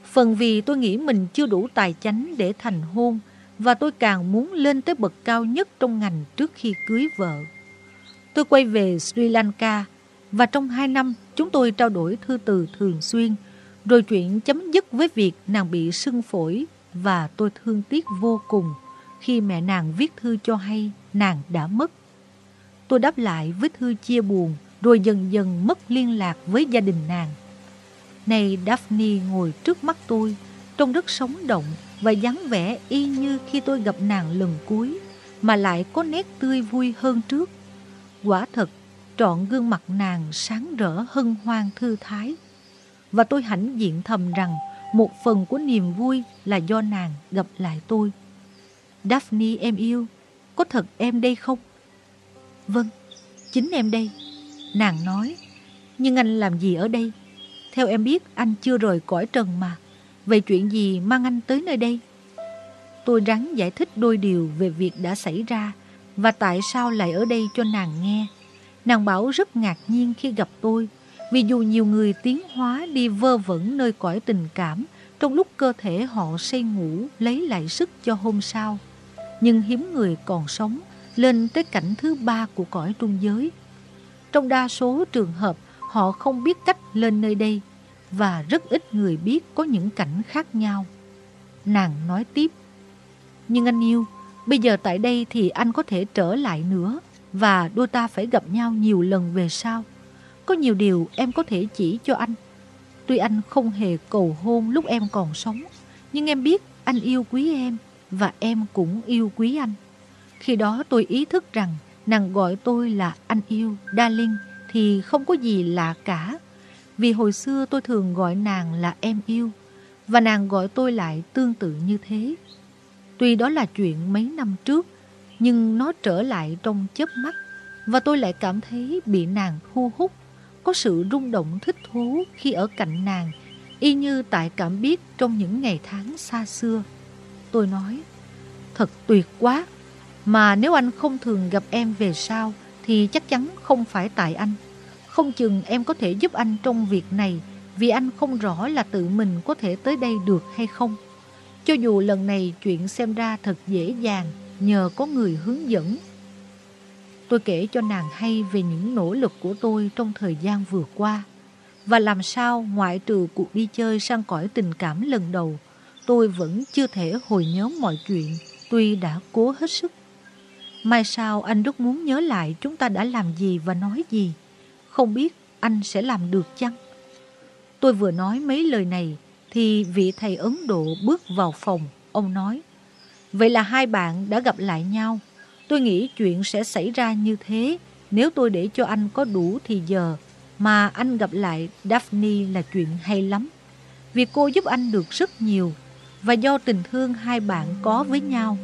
Phần vì tôi nghĩ mình chưa đủ tài chánh để thành hôn và tôi càng muốn lên tới bậc cao nhất trong ngành trước khi cưới vợ. Tôi quay về Sri Lanka và trong hai năm chúng tôi trao đổi thư từ thường xuyên rồi chuyện chấm dứt với việc nàng bị sưng phổi và tôi thương tiếc vô cùng khi mẹ nàng viết thư cho hay nàng đã mất. Tôi đáp lại với thư chia buồn rồi dần dần mất liên lạc với gia đình nàng. Này Daphne ngồi trước mắt tôi, trông rất sống động và dáng vẻ y như khi tôi gặp nàng lần cuối, mà lại có nét tươi vui hơn trước. Quả thật, trọn gương mặt nàng sáng rỡ hân hoan thư thái. Và tôi hãnh diện thầm rằng một phần của niềm vui là do nàng gặp lại tôi. Daphne em yêu, có thật em đây không? Vâng, chính em đây. Nàng nói, nhưng anh làm gì ở đây? Theo em biết anh chưa rời cõi trần mà. Vậy chuyện gì mang anh tới nơi đây? Tôi rắn giải thích đôi điều về việc đã xảy ra và tại sao lại ở đây cho nàng nghe. Nàng bảo rất ngạc nhiên khi gặp tôi vì dù nhiều người tiến hóa đi vơ vẩn nơi cõi tình cảm trong lúc cơ thể họ say ngủ lấy lại sức cho hôm sau. Nhưng hiếm người còn sống lên tới cảnh thứ ba của cõi trung giới. Trong đa số trường hợp họ không biết cách lên nơi đây và rất ít người biết có những cảnh khác nhau. Nàng nói tiếp, nhưng anh yêu, bây giờ tại đây thì anh có thể trở lại nữa và đôi ta phải gặp nhau nhiều lần về sau. Có nhiều điều em có thể chỉ cho anh. Tuy anh không hề cầu hôn lúc em còn sống, nhưng em biết anh yêu quý em và em cũng yêu quý anh. Khi đó tôi ý thức rằng nàng gọi tôi là anh yêu, darling thì không có gì lạ cả. Vì hồi xưa tôi thường gọi nàng là em yêu và nàng gọi tôi lại tương tự như thế. Tuy đó là chuyện mấy năm trước, nhưng nó trở lại trong chớp mắt và tôi lại cảm thấy bị nàng thu hút, có sự rung động thích thú khi ở cạnh nàng, y như tại cảm biết trong những ngày tháng xa xưa. Tôi nói, thật tuyệt quá, mà nếu anh không thường gặp em về sau thì chắc chắn không phải tại anh. Không chừng em có thể giúp anh trong việc này vì anh không rõ là tự mình có thể tới đây được hay không. Cho dù lần này chuyện xem ra thật dễ dàng nhờ có người hướng dẫn. Tôi kể cho nàng hay về những nỗ lực của tôi trong thời gian vừa qua và làm sao ngoại trừ cuộc đi chơi sang cõi tình cảm lần đầu, tôi vẫn chưa thể hồi nhớ mọi chuyện tuy đã cố hết sức. Mai sau anh rất muốn nhớ lại chúng ta đã làm gì và nói gì. Không biết anh sẽ làm được chăng? Tôi vừa nói mấy lời này thì vị thầy Ấn Độ bước vào phòng. Ông nói, vậy là hai bạn đã gặp lại nhau. Tôi nghĩ chuyện sẽ xảy ra như thế nếu tôi để cho anh có đủ thì giờ mà anh gặp lại Daphne là chuyện hay lắm. Vì cô giúp anh được rất nhiều và do tình thương hai bạn có với nhau